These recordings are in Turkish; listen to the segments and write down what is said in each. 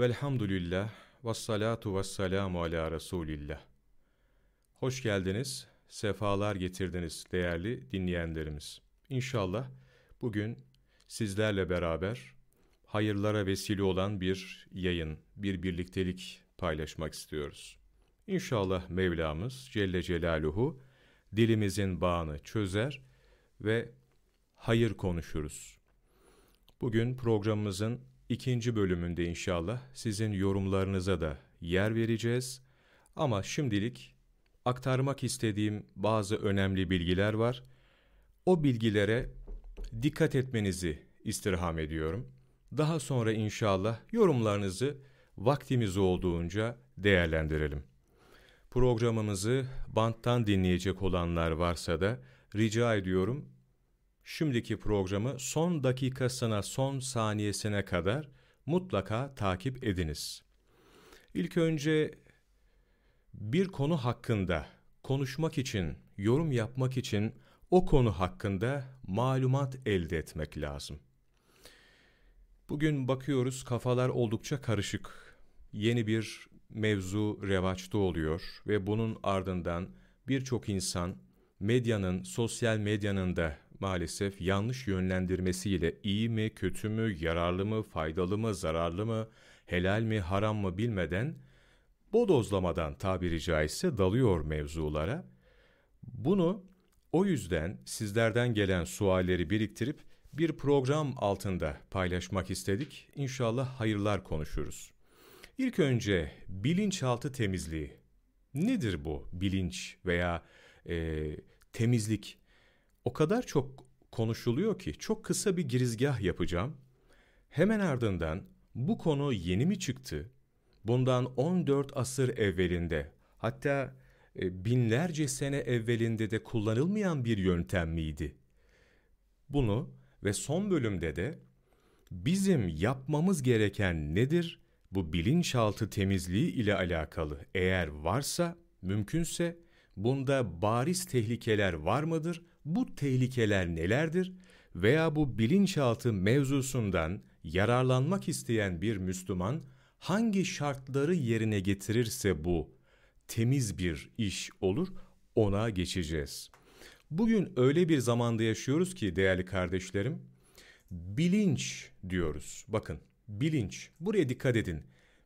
Velhamdülillah ve salatu ve selamu ala Resulillah. Hoş geldiniz, sefalar getirdiniz değerli dinleyenlerimiz. İnşallah bugün sizlerle beraber hayırlara vesile olan bir yayın, bir birliktelik paylaşmak istiyoruz. İnşallah Mevlamız Celle Celaluhu dilimizin bağını çözer ve hayır konuşuruz. Bugün programımızın ikinci bölümünde inşallah sizin yorumlarınıza da yer vereceğiz. Ama şimdilik aktarmak istediğim bazı önemli bilgiler var. O bilgilere dikkat etmenizi istirham ediyorum. Daha sonra inşallah yorumlarınızı vaktimiz olduğunca değerlendirelim. Programımızı banttan dinleyecek olanlar varsa da rica ediyorum şimdiki programı son dakikasına, son saniyesine kadar mutlaka takip ediniz. İlk önce bir konu hakkında konuşmak için, yorum yapmak için o konu hakkında malumat elde etmek lazım. Bugün bakıyoruz kafalar oldukça karışık. Yeni bir mevzu revaçta oluyor ve bunun ardından birçok insan medyanın, sosyal medyanın da maalesef yanlış yönlendirmesiyle iyi mi, kötü mü, yararlı mı, faydalı mı, zararlı mı, helal mi, haram mı bilmeden bodozlamadan tabiri caizse dalıyor mevzulara. Bunu o yüzden sizlerden gelen sualleri biriktirip bir program altında paylaşmak istedik. İnşallah hayırlar konuşuruz. İlk önce bilinçaltı temizliği. Nedir bu bilinç veya e, temizlik? O kadar çok konuşuluyor ki çok kısa bir girizgah yapacağım. Hemen ardından bu konu yeni mi çıktı? Bundan 14 asır evvelinde hatta e, binlerce sene evvelinde de kullanılmayan bir yöntem miydi? Bunu ve son bölümde de bizim yapmamız gereken nedir? Bu bilinçaltı temizliği ile alakalı eğer varsa, mümkünse bunda bariz tehlikeler var mıdır? Bu tehlikeler nelerdir? Veya bu bilinçaltı mevzusundan yararlanmak isteyen bir Müslüman hangi şartları yerine getirirse bu temiz bir iş olur, ona geçeceğiz. Bugün öyle bir zamanda yaşıyoruz ki değerli kardeşlerim, bilinç diyoruz. Bakın, bilinç. Buraya dikkat edin.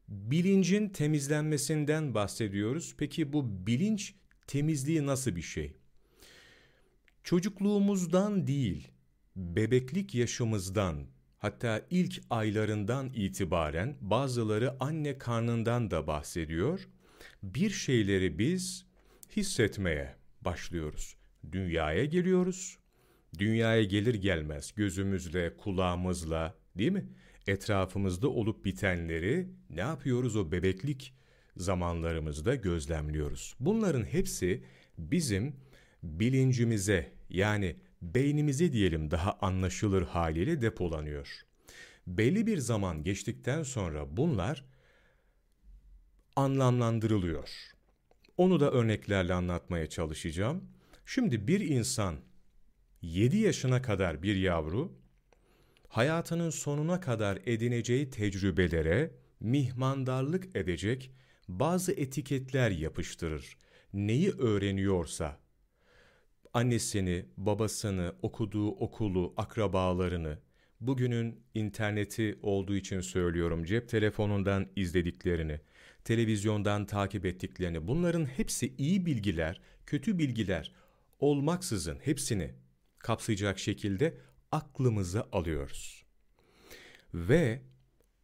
Bilincin temizlenmesinden bahsediyoruz. Peki bu bilinç temizliği nasıl bir şey? Çocukluğumuzdan değil, bebeklik yaşımızdan, hatta ilk aylarından itibaren bazıları anne karnından da bahsediyor. Bir şeyleri biz hissetmeye başlıyoruz. Dünyaya geliyoruz. Dünyaya gelir gelmez gözümüzle, kulağımızla, değil mi? Etrafımızda olup bitenleri ne yapıyoruz o bebeklik zamanlarımızda gözlemliyoruz. Bunların hepsi bizim bilincimize yani beynimize diyelim daha anlaşılır haliyle depolanıyor. Belli bir zaman geçtikten sonra bunlar anlamlandırılıyor. Onu da örneklerle anlatmaya çalışacağım. Şimdi bir insan 7 yaşına kadar bir yavru hayatının sonuna kadar edineceği tecrübelere mihmandarlık edecek bazı etiketler yapıştırır. Neyi öğreniyorsa annesini, babasını, okuduğu okulu, akrabalarını, bugünün interneti olduğu için söylüyorum, cep telefonundan izlediklerini, televizyondan takip ettiklerini, bunların hepsi iyi bilgiler, kötü bilgiler olmaksızın hepsini kapsayacak şekilde aklımıza alıyoruz. Ve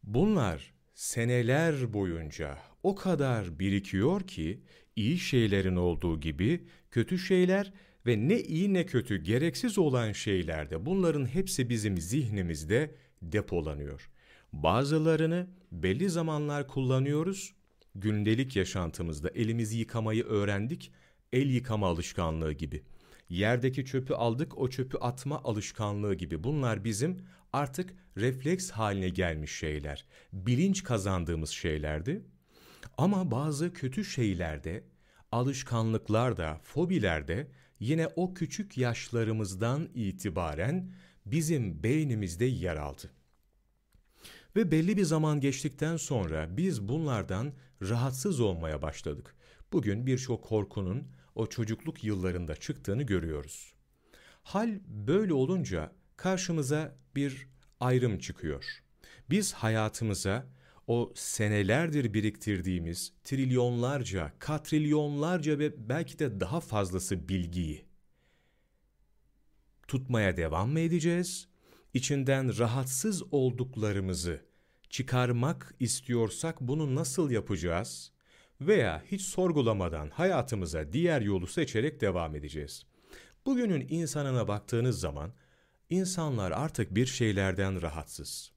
bunlar seneler boyunca o kadar birikiyor ki iyi şeylerin olduğu gibi kötü şeyler ve ne iyi ne kötü gereksiz olan şeylerde bunların hepsi bizim zihnimizde depolanıyor. Bazılarını belli zamanlar kullanıyoruz. Gündelik yaşantımızda elimizi yıkamayı öğrendik. El yıkama alışkanlığı gibi. Yerdeki çöpü aldık o çöpü atma alışkanlığı gibi. Bunlar bizim artık refleks haline gelmiş şeyler. Bilinç kazandığımız şeylerdi. Ama bazı kötü şeylerde, alışkanlıklarda, fobilerde yine o küçük yaşlarımızdan itibaren bizim beynimizde yer aldı. Ve belli bir zaman geçtikten sonra biz bunlardan rahatsız olmaya başladık. Bugün birçok korkunun o çocukluk yıllarında çıktığını görüyoruz. Hal böyle olunca karşımıza bir ayrım çıkıyor. Biz hayatımıza o senelerdir biriktirdiğimiz trilyonlarca, katrilyonlarca ve belki de daha fazlası bilgiyi tutmaya devam mı edeceğiz? İçinden rahatsız olduklarımızı çıkarmak istiyorsak bunu nasıl yapacağız? Veya hiç sorgulamadan hayatımıza diğer yolu seçerek devam edeceğiz. Bugünün insanına baktığınız zaman insanlar artık bir şeylerden rahatsız.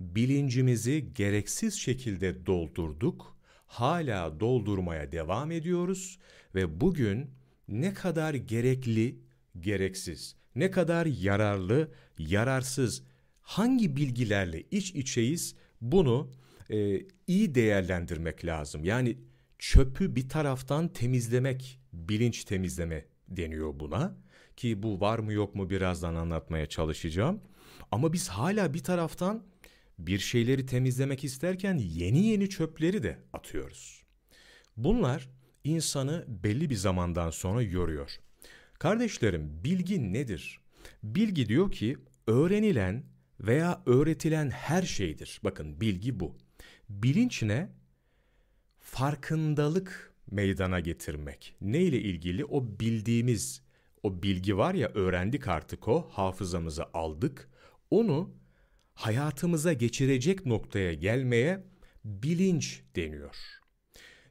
Bilincimizi gereksiz şekilde doldurduk, hala doldurmaya devam ediyoruz ve bugün ne kadar gerekli, gereksiz, ne kadar yararlı, yararsız, hangi bilgilerle iç içeyiz bunu e, iyi değerlendirmek lazım. Yani çöpü bir taraftan temizlemek, bilinç temizleme deniyor buna. Ki bu var mı yok mu birazdan anlatmaya çalışacağım. Ama biz hala bir taraftan bir şeyleri temizlemek isterken yeni yeni çöpleri de atıyoruz. Bunlar insanı belli bir zamandan sonra yoruyor. Kardeşlerim bilgi nedir? Bilgi diyor ki öğrenilen veya öğretilen her şeydir. Bakın bilgi bu. Bilinç ne? Farkındalık meydana getirmek. Ne ile ilgili? O bildiğimiz, o bilgi var ya öğrendik artık o, hafızamıza aldık. Onu hayatımıza geçirecek noktaya gelmeye bilinç deniyor.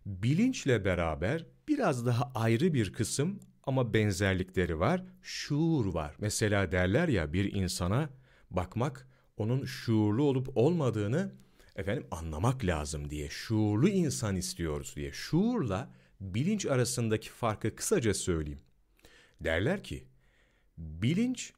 Bilinçle beraber biraz daha ayrı bir kısım ama benzerlikleri var. Şuur var. Mesela derler ya bir insana bakmak onun şuurlu olup olmadığını efendim anlamak lazım diye. Şuurlu insan istiyoruz diye. Şuurla bilinç arasındaki farkı kısaca söyleyeyim. Derler ki bilinç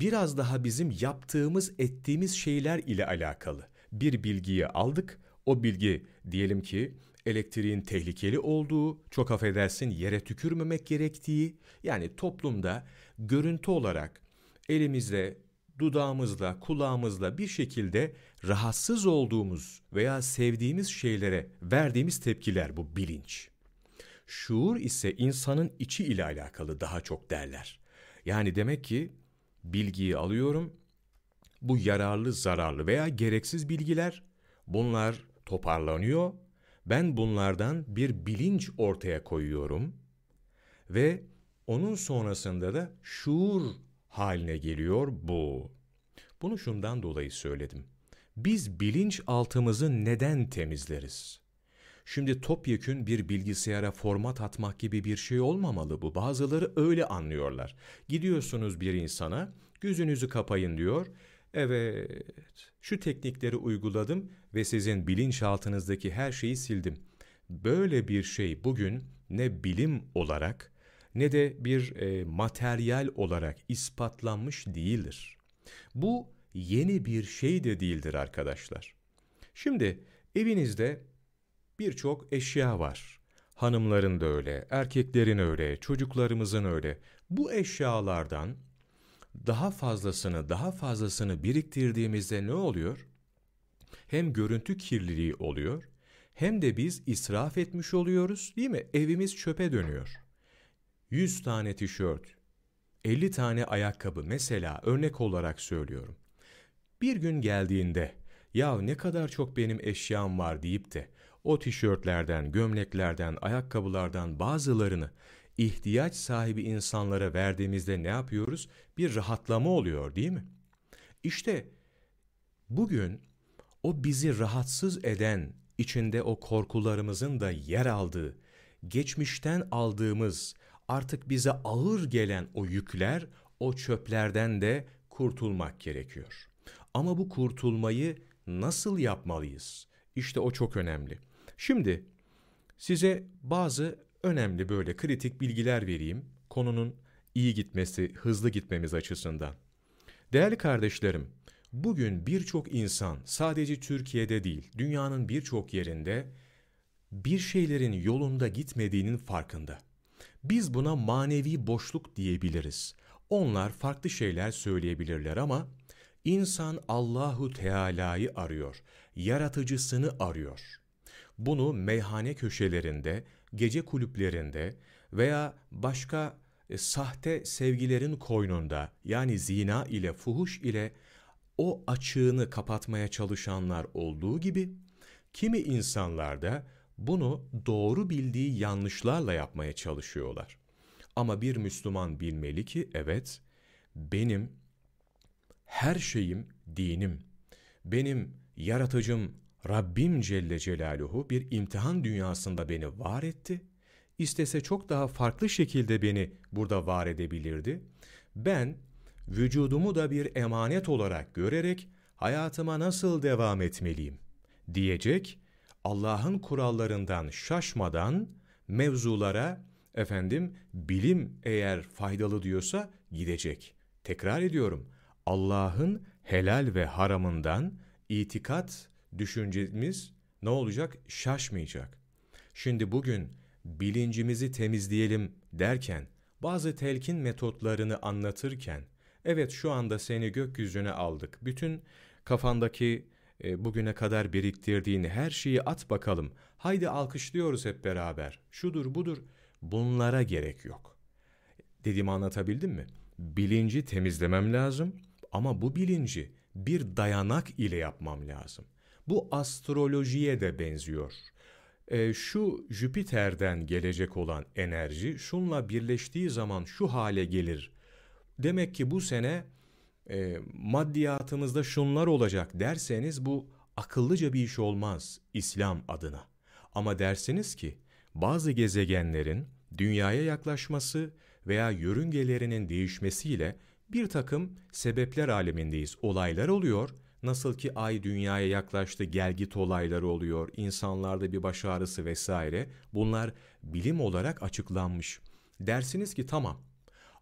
biraz daha bizim yaptığımız, ettiğimiz şeyler ile alakalı. Bir bilgiyi aldık, o bilgi diyelim ki elektriğin tehlikeli olduğu, çok affedersin yere tükürmemek gerektiği, yani toplumda görüntü olarak elimizle, dudağımızla, kulağımızla bir şekilde rahatsız olduğumuz veya sevdiğimiz şeylere verdiğimiz tepkiler bu bilinç. Şuur ise insanın içi ile alakalı daha çok derler. Yani demek ki bilgiyi alıyorum, bu yararlı, zararlı veya gereksiz bilgiler bunlar toparlanıyor ben bunlardan bir bilinç ortaya koyuyorum ve onun sonrasında da şuur haline geliyor bu. Bunu şundan dolayı söyledim. Biz bilinç altımızı neden temizleriz? Şimdi topyekün bir bilgisayara format atmak gibi bir şey olmamalı bu. Bazıları öyle anlıyorlar. Gidiyorsunuz bir insana, gözünüzü kapayın diyor. Evet, şu teknikleri uyguladım ve sizin bilinçaltınızdaki her şeyi sildim. Böyle bir şey bugün ne bilim olarak ne de bir e, materyal olarak ispatlanmış değildir. Bu yeni bir şey de değildir arkadaşlar. Şimdi evinizde birçok eşya var. Hanımların da öyle, erkeklerin öyle, çocuklarımızın öyle. Bu eşyalardan daha fazlasını, daha fazlasını biriktirdiğimizde ne oluyor? Hem görüntü kirliliği oluyor, hem de biz israf etmiş oluyoruz, değil mi? Evimiz çöpe dönüyor. 100 tane tişört, 50 tane ayakkabı mesela örnek olarak söylüyorum. Bir gün geldiğinde ya ne kadar çok benim eşyam var deyip de o tişörtlerden, gömleklerden, ayakkabılardan bazılarını ihtiyaç sahibi insanlara verdiğimizde ne yapıyoruz? Bir rahatlama oluyor değil mi? İşte bugün o bizi rahatsız eden, içinde o korkularımızın da yer aldığı, geçmişten aldığımız, artık bize ağır gelen o yükler, o çöplerden de kurtulmak gerekiyor. Ama bu kurtulmayı nasıl yapmalıyız? İşte o çok önemli. Şimdi size bazı önemli böyle kritik bilgiler vereyim konunun iyi gitmesi, hızlı gitmemiz açısından. Değerli kardeşlerim, bugün birçok insan sadece Türkiye'de değil, dünyanın birçok yerinde bir şeylerin yolunda gitmediğinin farkında. Biz buna manevi boşluk diyebiliriz. Onlar farklı şeyler söyleyebilirler ama İnsan Allahu Teala'yı arıyor, yaratıcısını arıyor. Bunu meyhane köşelerinde, gece kulüplerinde veya başka e, sahte sevgilerin koynunda yani zina ile, fuhuş ile o açığını kapatmaya çalışanlar olduğu gibi kimi insanlar da bunu doğru bildiği yanlışlarla yapmaya çalışıyorlar. Ama bir Müslüman bilmeli ki evet benim her şeyim dinim. Benim yaratıcım Rabbim Celle Celaluhu bir imtihan dünyasında beni var etti. İstese çok daha farklı şekilde beni burada var edebilirdi. Ben vücudumu da bir emanet olarak görerek hayatıma nasıl devam etmeliyim diyecek Allah'ın kurallarından şaşmadan mevzulara efendim bilim eğer faydalı diyorsa gidecek. Tekrar ediyorum. Allah'ın helal ve haramından itikat düşüncemiz ne olacak? Şaşmayacak. Şimdi bugün bilincimizi temizleyelim derken bazı telkin metotlarını anlatırken evet şu anda seni gökyüzüne aldık. Bütün kafandaki e, bugüne kadar biriktirdiğin her şeyi at bakalım. Haydi alkışlıyoruz hep beraber. Şudur budur. Bunlara gerek yok. Dediğimi anlatabildim mi? Bilinci temizlemem lazım ama bu bilinci bir dayanak ile yapmam lazım. Bu astrolojiye de benziyor. E, şu Jüpiter'den gelecek olan enerji şunla birleştiği zaman şu hale gelir. Demek ki bu sene e, maddiyatımızda şunlar olacak derseniz bu akıllıca bir iş olmaz İslam adına. Ama dersiniz ki bazı gezegenlerin dünyaya yaklaşması veya yörüngelerinin değişmesiyle bir takım sebepler alemindeyiz. Olaylar oluyor. Nasıl ki ay dünyaya yaklaştı, gelgit olayları oluyor, insanlarda bir baş ağrısı vesaire. Bunlar bilim olarak açıklanmış. Dersiniz ki tamam,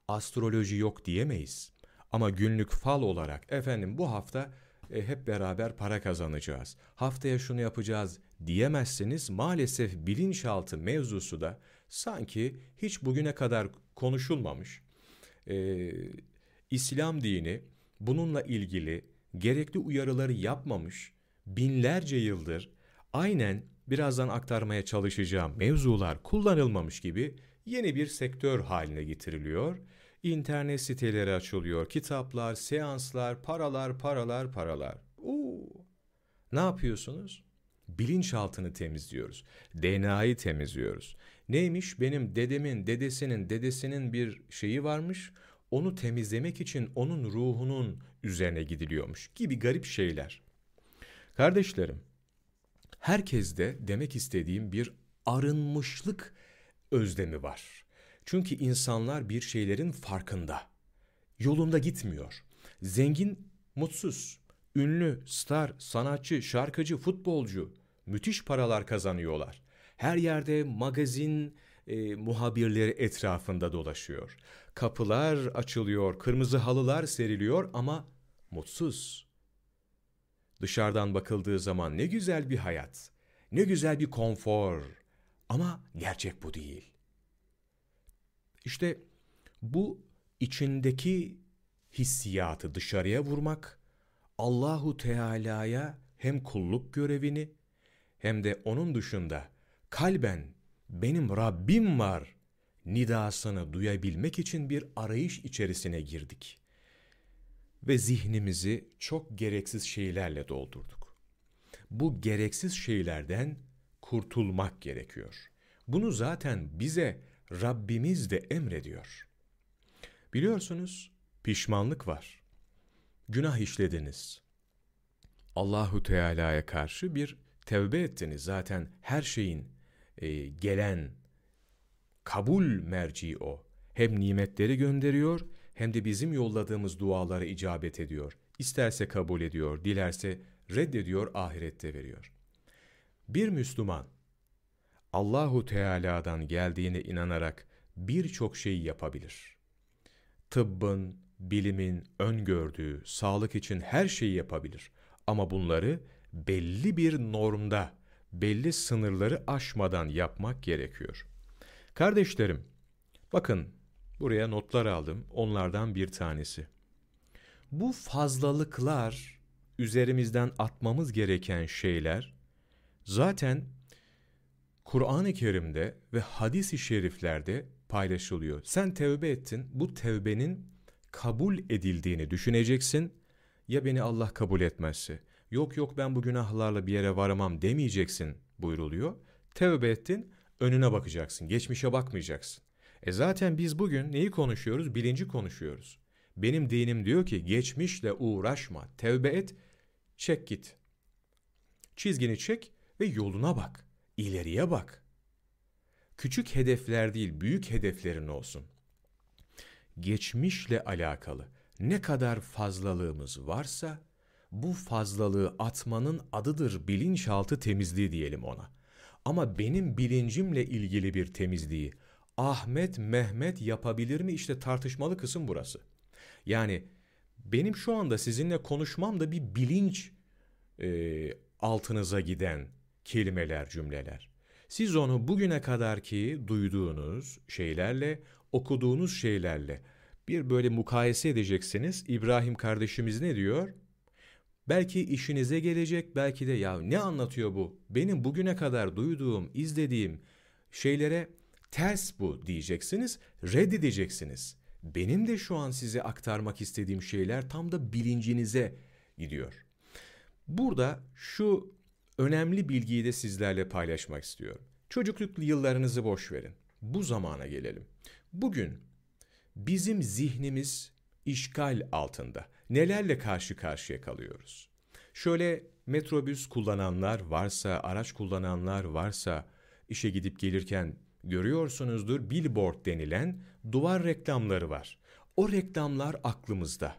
astroloji yok diyemeyiz. Ama günlük fal olarak efendim bu hafta e, hep beraber para kazanacağız. Haftaya şunu yapacağız diyemezseniz maalesef bilinçaltı mevzusu da sanki hiç bugüne kadar konuşulmamış. Ee, İslam dini bununla ilgili gerekli uyarıları yapmamış, binlerce yıldır aynen birazdan aktarmaya çalışacağım mevzular kullanılmamış gibi yeni bir sektör haline getiriliyor. İnternet siteleri açılıyor, kitaplar, seanslar, paralar, paralar, paralar. Oo. Ne yapıyorsunuz? Bilinçaltını temizliyoruz. DNA'yı temizliyoruz. Neymiş? Benim dedemin, dedesinin, dedesinin bir şeyi varmış. Onu temizlemek için onun ruhunun üzerine gidiliyormuş gibi garip şeyler. Kardeşlerim, herkeste demek istediğim bir arınmışlık özlemi var. Çünkü insanlar bir şeylerin farkında. Yolunda gitmiyor. Zengin mutsuz. Ünlü, star, sanatçı, şarkıcı, futbolcu müthiş paralar kazanıyorlar. Her yerde magazin e, muhabirleri etrafında dolaşıyor. Kapılar açılıyor, kırmızı halılar seriliyor ama mutsuz. Dışarıdan bakıldığı zaman ne güzel bir hayat, ne güzel bir konfor ama gerçek bu değil. İşte bu içindeki hissiyatı dışarıya vurmak, Allahu Teala'ya hem kulluk görevini hem de onun dışında kalben benim Rabbim var nidasını duyabilmek için bir arayış içerisine girdik. Ve zihnimizi çok gereksiz şeylerle doldurduk. Bu gereksiz şeylerden kurtulmak gerekiyor. Bunu zaten bize Rabbimiz de emrediyor. Biliyorsunuz pişmanlık var. Günah işlediniz. Allahu Teala'ya karşı bir tevbe ettiniz. Zaten her şeyin e, gelen kabul merci o. Hem nimetleri gönderiyor hem de bizim yolladığımız dualara icabet ediyor. İsterse kabul ediyor, dilerse reddediyor, ahirette veriyor. Bir Müslüman Allahu Teala'dan geldiğine inanarak birçok şeyi yapabilir. Tıbbın, bilimin öngördüğü sağlık için her şeyi yapabilir. Ama bunları belli bir normda, belli sınırları aşmadan yapmak gerekiyor. Kardeşlerim, bakın buraya notlar aldım. Onlardan bir tanesi. Bu fazlalıklar üzerimizden atmamız gereken şeyler zaten Kur'an-ı Kerim'de ve hadis-i şeriflerde paylaşılıyor. Sen tevbe ettin, bu tevbenin kabul edildiğini düşüneceksin. Ya beni Allah kabul etmezse, yok yok ben bu günahlarla bir yere varamam demeyeceksin buyruluyor. Tevbe ettin, önüne bakacaksın, geçmişe bakmayacaksın. E zaten biz bugün neyi konuşuyoruz? Bilinci konuşuyoruz. Benim dinim diyor ki geçmişle uğraşma, tevbe et, çek git. Çizgini çek ve yoluna bak, ileriye bak. Küçük hedefler değil, büyük hedeflerin olsun. Geçmişle alakalı ne kadar fazlalığımız varsa bu fazlalığı atmanın adıdır bilinçaltı temizliği diyelim ona. Ama benim bilincimle ilgili bir temizliği Ahmet Mehmet yapabilir mi? İşte tartışmalı kısım burası. Yani benim şu anda sizinle konuşmam da bir bilinç e, altınıza giden kelimeler, cümleler. Siz onu bugüne kadarki duyduğunuz şeylerle, okuduğunuz şeylerle bir böyle mukayese edeceksiniz. İbrahim kardeşimiz ne diyor? Belki işinize gelecek, belki de ya ne anlatıyor bu? Benim bugüne kadar duyduğum, izlediğim şeylere ters bu diyeceksiniz, reddedeceksiniz. Benim de şu an size aktarmak istediğim şeyler tam da bilincinize gidiyor. Burada şu önemli bilgiyi de sizlerle paylaşmak istiyorum. Çocukluk yıllarınızı boş verin. Bu zamana gelelim. Bugün bizim zihnimiz işgal altında. Nelerle karşı karşıya kalıyoruz? Şöyle metrobüs kullananlar varsa, araç kullananlar varsa, işe gidip gelirken görüyorsunuzdur billboard denilen duvar reklamları var. O reklamlar aklımızda.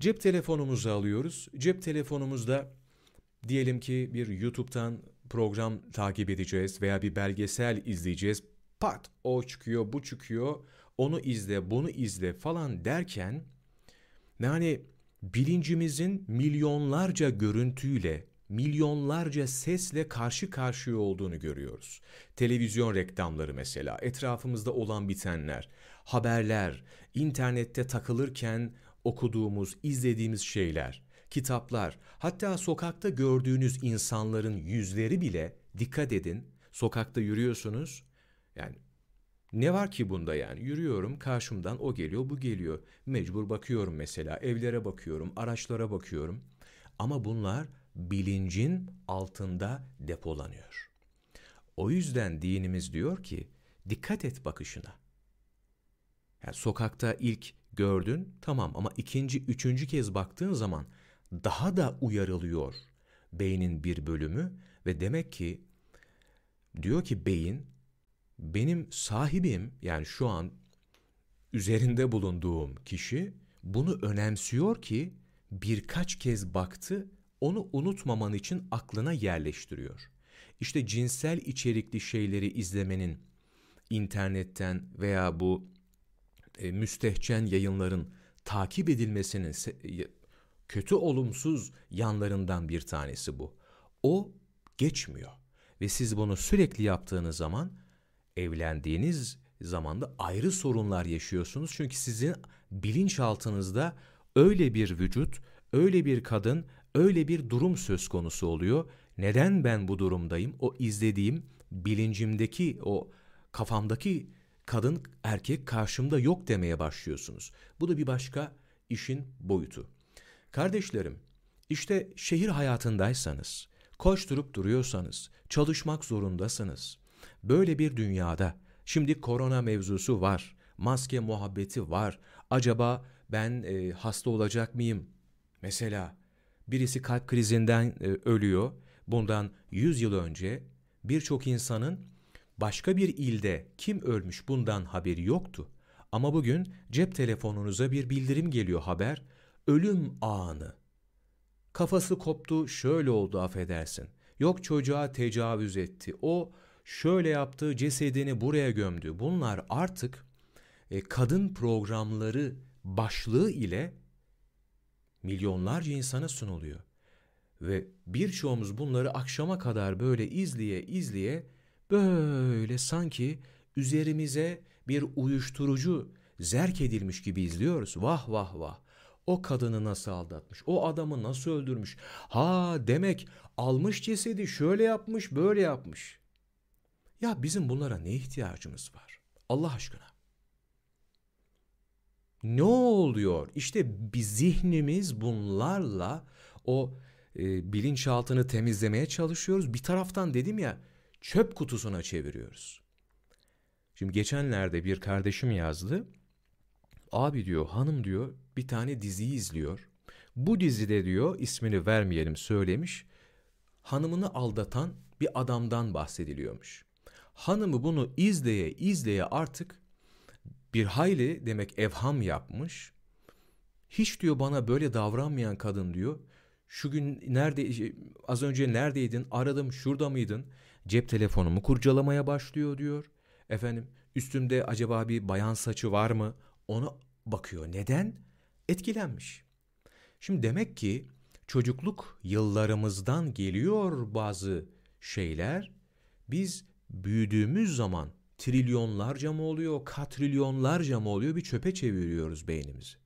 Cep telefonumuzu alıyoruz. Cep telefonumuzda diyelim ki bir YouTube'dan program takip edeceğiz veya bir belgesel izleyeceğiz. Pat o çıkıyor, bu çıkıyor. Onu izle, bunu izle falan derken yani bilincimizin milyonlarca görüntüyle milyonlarca sesle karşı karşıya olduğunu görüyoruz. Televizyon reklamları mesela, etrafımızda olan bitenler, haberler, internette takılırken okuduğumuz, izlediğimiz şeyler, kitaplar, hatta sokakta gördüğünüz insanların yüzleri bile dikkat edin. Sokakta yürüyorsunuz. Yani ne var ki bunda yani? Yürüyorum, karşımdan o geliyor, bu geliyor. Mecbur bakıyorum mesela, evlere bakıyorum, araçlara bakıyorum. Ama bunlar bilincin altında depolanıyor. O yüzden dinimiz diyor ki dikkat et bakışına. Yani sokakta ilk gördün tamam ama ikinci, üçüncü kez baktığın zaman daha da uyarılıyor beynin bir bölümü ve demek ki diyor ki beyin benim sahibim yani şu an üzerinde bulunduğum kişi bunu önemsiyor ki birkaç kez baktı onu unutmaman için aklına yerleştiriyor. İşte cinsel içerikli şeyleri izlemenin internetten veya bu e, müstehcen yayınların takip edilmesinin kötü olumsuz yanlarından bir tanesi bu. O geçmiyor ve siz bunu sürekli yaptığınız zaman evlendiğiniz zamanda ayrı sorunlar yaşıyorsunuz. Çünkü sizin bilinçaltınızda öyle bir vücut, öyle bir kadın, öyle bir durum söz konusu oluyor. Neden ben bu durumdayım? O izlediğim bilincimdeki o kafamdaki kadın erkek karşımda yok demeye başlıyorsunuz. Bu da bir başka işin boyutu. Kardeşlerim, işte şehir hayatındaysanız, koşturup duruyorsanız, çalışmak zorundasınız. Böyle bir dünyada şimdi korona mevzusu var, maske muhabbeti var. Acaba ben e, hasta olacak mıyım? Mesela birisi kalp krizinden e, ölüyor. Bundan 100 yıl önce birçok insanın başka bir ilde kim ölmüş bundan haberi yoktu. Ama bugün cep telefonunuza bir bildirim geliyor haber. Ölüm anı. Kafası koptu şöyle oldu affedersin. Yok çocuğa tecavüz etti. O şöyle yaptı cesedini buraya gömdü. Bunlar artık e, kadın programları başlığı ile milyonlarca insana sunuluyor. Ve birçoğumuz bunları akşama kadar böyle izleye izleye böyle sanki üzerimize bir uyuşturucu zerk edilmiş gibi izliyoruz. Vah vah vah. O kadını nasıl aldatmış? O adamı nasıl öldürmüş? Ha demek almış cesedi şöyle yapmış, böyle yapmış. Ya bizim bunlara ne ihtiyacımız var? Allah aşkına. Ne oluyor? İşte bir zihnimiz bunlarla o e, bilinçaltını temizlemeye çalışıyoruz. Bir taraftan dedim ya çöp kutusuna çeviriyoruz. Şimdi geçenlerde bir kardeşim yazdı. Abi diyor hanım diyor bir tane diziyi izliyor. Bu dizide diyor ismini vermeyelim söylemiş. Hanımını aldatan bir adamdan bahsediliyormuş. Hanımı bunu izleye izleye artık bir hayli demek evham yapmış. Hiç diyor bana böyle davranmayan kadın diyor. Şu gün nerede az önce neredeydin? Aradım şurada mıydın? Cep telefonumu kurcalamaya başlıyor diyor. Efendim üstümde acaba bir bayan saçı var mı? Ona bakıyor. Neden? Etkilenmiş. Şimdi demek ki çocukluk yıllarımızdan geliyor bazı şeyler. Biz büyüdüğümüz zaman trilyonlarca mı oluyor, katrilyonlarca mı oluyor bir çöpe çeviriyoruz beynimizi.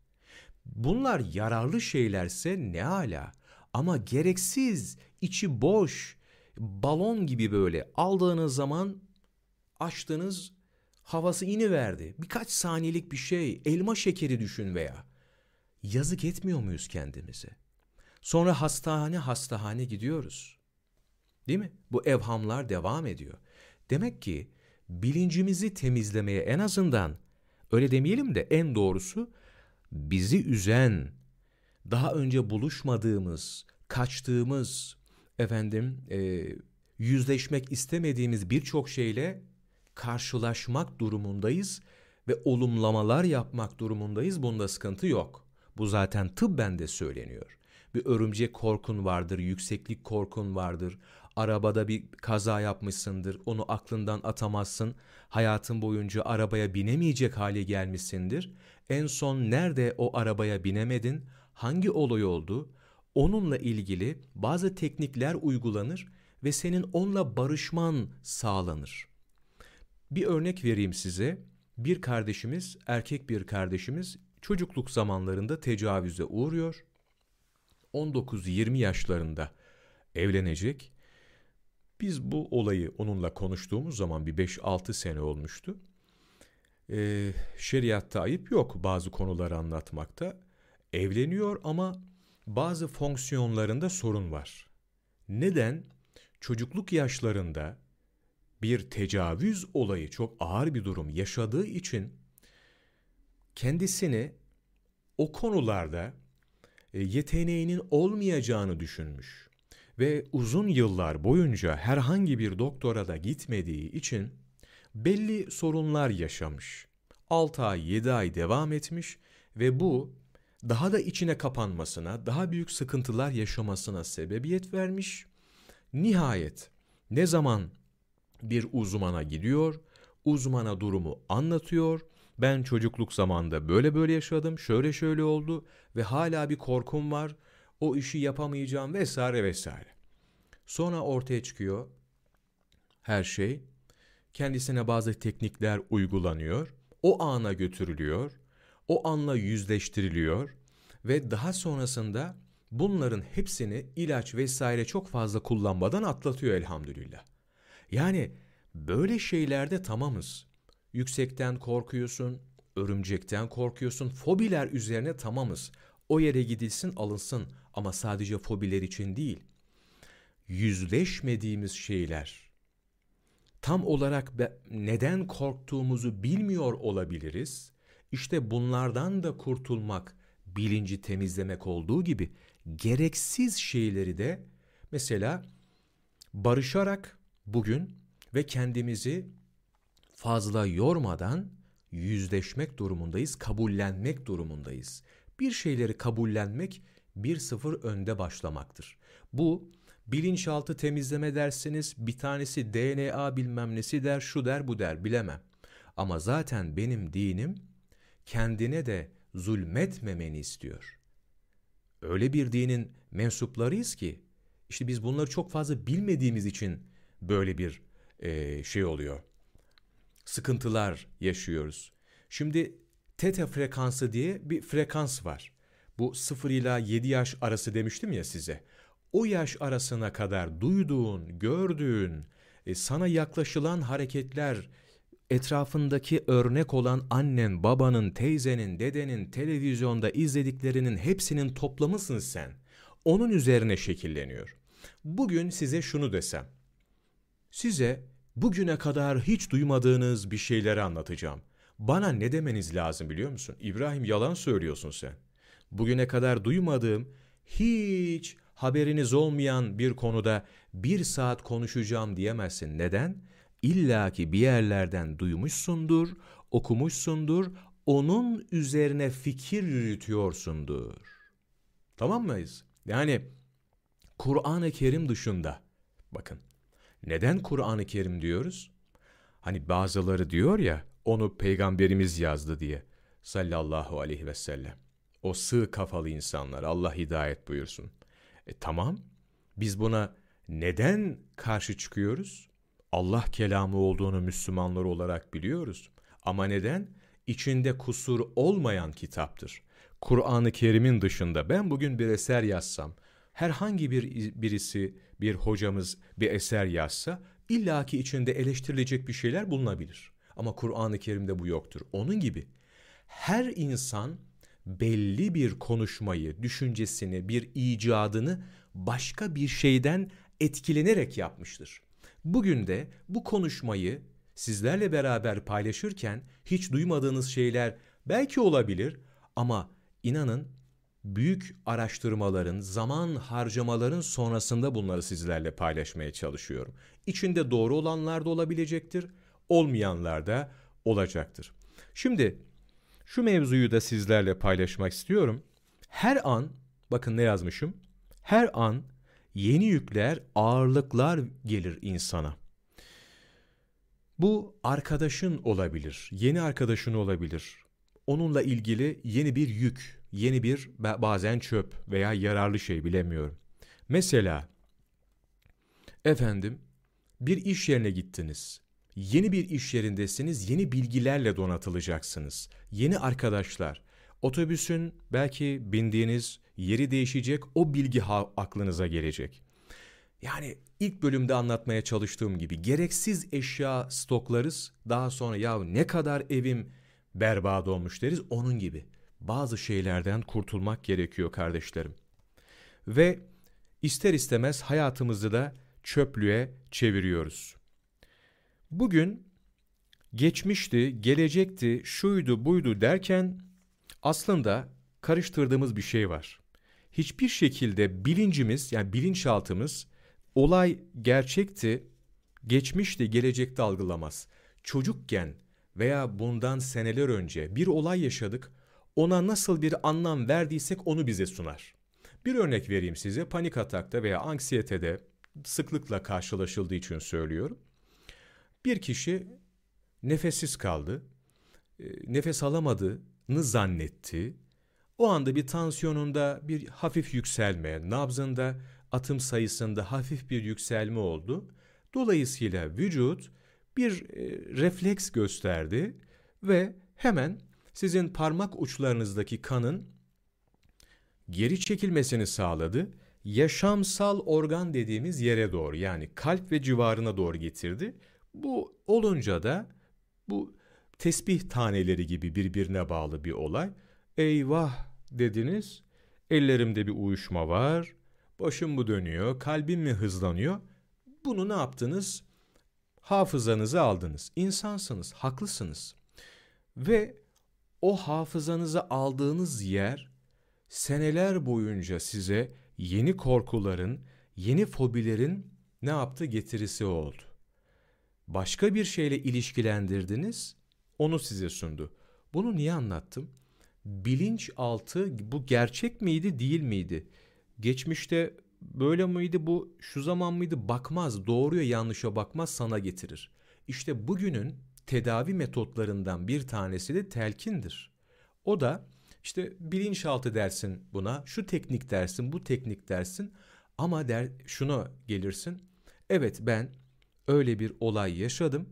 Bunlar yararlı şeylerse ne ala ama gereksiz, içi boş, balon gibi böyle aldığınız zaman açtınız havası ini verdi. Birkaç saniyelik bir şey, elma şekeri düşün veya. Yazık etmiyor muyuz kendimize? Sonra hastane hastane gidiyoruz. Değil mi? Bu evhamlar devam ediyor. Demek ki bilincimizi temizlemeye en azından öyle demeyelim de en doğrusu bizi üzen, daha önce buluşmadığımız, kaçtığımız, efendim e, yüzleşmek istemediğimiz birçok şeyle karşılaşmak durumundayız ve olumlamalar yapmak durumundayız. Bunda sıkıntı yok. Bu zaten tıbben de söyleniyor. Bir örümcek korkun vardır, yükseklik korkun vardır. Arabada bir kaza yapmışsındır, onu aklından atamazsın. Hayatın boyunca arabaya binemeyecek hale gelmişsindir. En son nerede o arabaya binemedin? Hangi olay oldu? Onunla ilgili bazı teknikler uygulanır ve senin onunla barışman sağlanır. Bir örnek vereyim size. Bir kardeşimiz, erkek bir kardeşimiz çocukluk zamanlarında tecavüze uğruyor. 19-20 yaşlarında evlenecek. Biz bu olayı onunla konuştuğumuz zaman bir 5-6 sene olmuştu. Ee, şeriatta ayıp yok bazı konuları anlatmakta. Evleniyor ama bazı fonksiyonlarında sorun var. Neden? Çocukluk yaşlarında bir tecavüz olayı çok ağır bir durum yaşadığı için kendisini o konularda e, yeteneğinin olmayacağını düşünmüş ve uzun yıllar boyunca herhangi bir doktora da gitmediği için belli sorunlar yaşamış. 6 ay 7 ay devam etmiş ve bu daha da içine kapanmasına, daha büyük sıkıntılar yaşamasına sebebiyet vermiş. Nihayet ne zaman bir uzmana gidiyor, uzmana durumu anlatıyor. Ben çocukluk zamanında böyle böyle yaşadım, şöyle şöyle oldu ve hala bir korkum var. O işi yapamayacağım vesaire vesaire. Sonra ortaya çıkıyor her şey. Kendisine bazı teknikler uygulanıyor. O ana götürülüyor. O anla yüzleştiriliyor ve daha sonrasında bunların hepsini ilaç vesaire çok fazla kullanmadan atlatıyor elhamdülillah. Yani böyle şeylerde tamamız. Yüksekten korkuyorsun, örümcekten korkuyorsun, fobiler üzerine tamamız. O yere gidilsin alınsın ama sadece fobiler için değil. Yüzleşmediğimiz şeyler. Tam olarak neden korktuğumuzu bilmiyor olabiliriz. İşte bunlardan da kurtulmak, bilinci temizlemek olduğu gibi gereksiz şeyleri de mesela barışarak bugün ve kendimizi fazla yormadan yüzleşmek durumundayız, kabullenmek durumundayız. Bir şeyleri kabullenmek bir sıfır önde başlamaktır. Bu bilinçaltı temizleme dersiniz bir tanesi DNA bilmem nesi der şu der bu der bilemem. Ama zaten benim dinim kendine de zulmetmemeni istiyor. Öyle bir dinin mensuplarıyız ki işte biz bunları çok fazla bilmediğimiz için böyle bir e, şey oluyor. Sıkıntılar yaşıyoruz. Şimdi teta frekansı diye bir frekans var. Bu 0 ila 7 yaş arası demiştim ya size. O yaş arasına kadar duyduğun, gördüğün, e, sana yaklaşılan hareketler, etrafındaki örnek olan annen, babanın, teyzenin, dedenin, televizyonda izlediklerinin hepsinin toplamısın sen. Onun üzerine şekilleniyor. Bugün size şunu desem. Size bugüne kadar hiç duymadığınız bir şeyleri anlatacağım. Bana ne demeniz lazım biliyor musun? İbrahim yalan söylüyorsun sen. Bugüne kadar duymadığım, hiç haberiniz olmayan bir konuda bir saat konuşacağım diyemezsin. Neden? İlla ki bir yerlerden duymuşsundur, okumuşsundur, onun üzerine fikir yürütüyorsundur. Tamam mıyız? Yani Kur'an-ı Kerim dışında, bakın neden Kur'an-ı Kerim diyoruz? Hani bazıları diyor ya, onu peygamberimiz yazdı diye sallallahu aleyhi ve sellem. O sığ kafalı insanlar Allah hidayet buyursun. E tamam biz buna neden karşı çıkıyoruz? Allah kelamı olduğunu Müslümanlar olarak biliyoruz. Ama neden? İçinde kusur olmayan kitaptır. Kur'an-ı Kerim'in dışında ben bugün bir eser yazsam, herhangi bir birisi, bir hocamız bir eser yazsa, illaki içinde eleştirilecek bir şeyler bulunabilir. Ama Kur'an-ı Kerim'de bu yoktur. Onun gibi her insan belli bir konuşmayı, düşüncesini, bir icadını başka bir şeyden etkilenerek yapmıştır. Bugün de bu konuşmayı sizlerle beraber paylaşırken hiç duymadığınız şeyler belki olabilir ama inanın büyük araştırmaların, zaman harcamaların sonrasında bunları sizlerle paylaşmaya çalışıyorum. İçinde doğru olanlar da olabilecektir, olmayanlar da olacaktır. Şimdi şu mevzuyu da sizlerle paylaşmak istiyorum. Her an, bakın ne yazmışım, her an yeni yükler, ağırlıklar gelir insana. Bu arkadaşın olabilir, yeni arkadaşın olabilir. Onunla ilgili yeni bir yük, yeni bir bazen çöp veya yararlı şey bilemiyorum. Mesela efendim bir iş yerine gittiniz. Yeni bir iş yerindesiniz, yeni bilgilerle donatılacaksınız. Yeni arkadaşlar. Otobüsün belki bindiğiniz yeri değişecek, o bilgi aklınıza gelecek. Yani ilk bölümde anlatmaya çalıştığım gibi gereksiz eşya stoklarız. Daha sonra ya ne kadar evim berbat olmuş deriz onun gibi. Bazı şeylerden kurtulmak gerekiyor kardeşlerim. Ve ister istemez hayatımızı da çöplüğe çeviriyoruz. Bugün geçmişti, gelecekti, şuydu buydu derken aslında karıştırdığımız bir şey var. Hiçbir şekilde bilincimiz yani bilinçaltımız olay gerçekti, geçmişti, gelecekte algılamaz. Çocukken veya bundan seneler önce bir olay yaşadık, ona nasıl bir anlam verdiysek onu bize sunar. Bir örnek vereyim size panik atakta veya anksiyetede sıklıkla karşılaşıldığı için söylüyorum. Bir kişi nefessiz kaldı, e, nefes alamadığını zannetti. O anda bir tansiyonunda bir hafif yükselme, nabzında, atım sayısında hafif bir yükselme oldu. Dolayısıyla vücut bir e, refleks gösterdi ve hemen sizin parmak uçlarınızdaki kanın geri çekilmesini sağladı. Yaşamsal organ dediğimiz yere doğru yani kalp ve civarına doğru getirdi bu olunca da bu tesbih taneleri gibi birbirine bağlı bir olay. Eyvah dediniz, ellerimde bir uyuşma var, başım mı dönüyor, kalbim mi hızlanıyor? Bunu ne yaptınız? Hafızanızı aldınız. İnsansınız, haklısınız. Ve o hafızanızı aldığınız yer seneler boyunca size yeni korkuların, yeni fobilerin ne yaptı getirisi oldu başka bir şeyle ilişkilendirdiniz, onu size sundu. Bunu niye anlattım? Bilinçaltı bu gerçek miydi, değil miydi? Geçmişte böyle miydi bu, şu zaman mıydı bakmaz, doğruya yanlışa bakmaz sana getirir. İşte bugünün tedavi metotlarından bir tanesi de telkindir. O da işte bilinçaltı dersin buna, şu teknik dersin, bu teknik dersin ama der şuna gelirsin. Evet ben öyle bir olay yaşadım.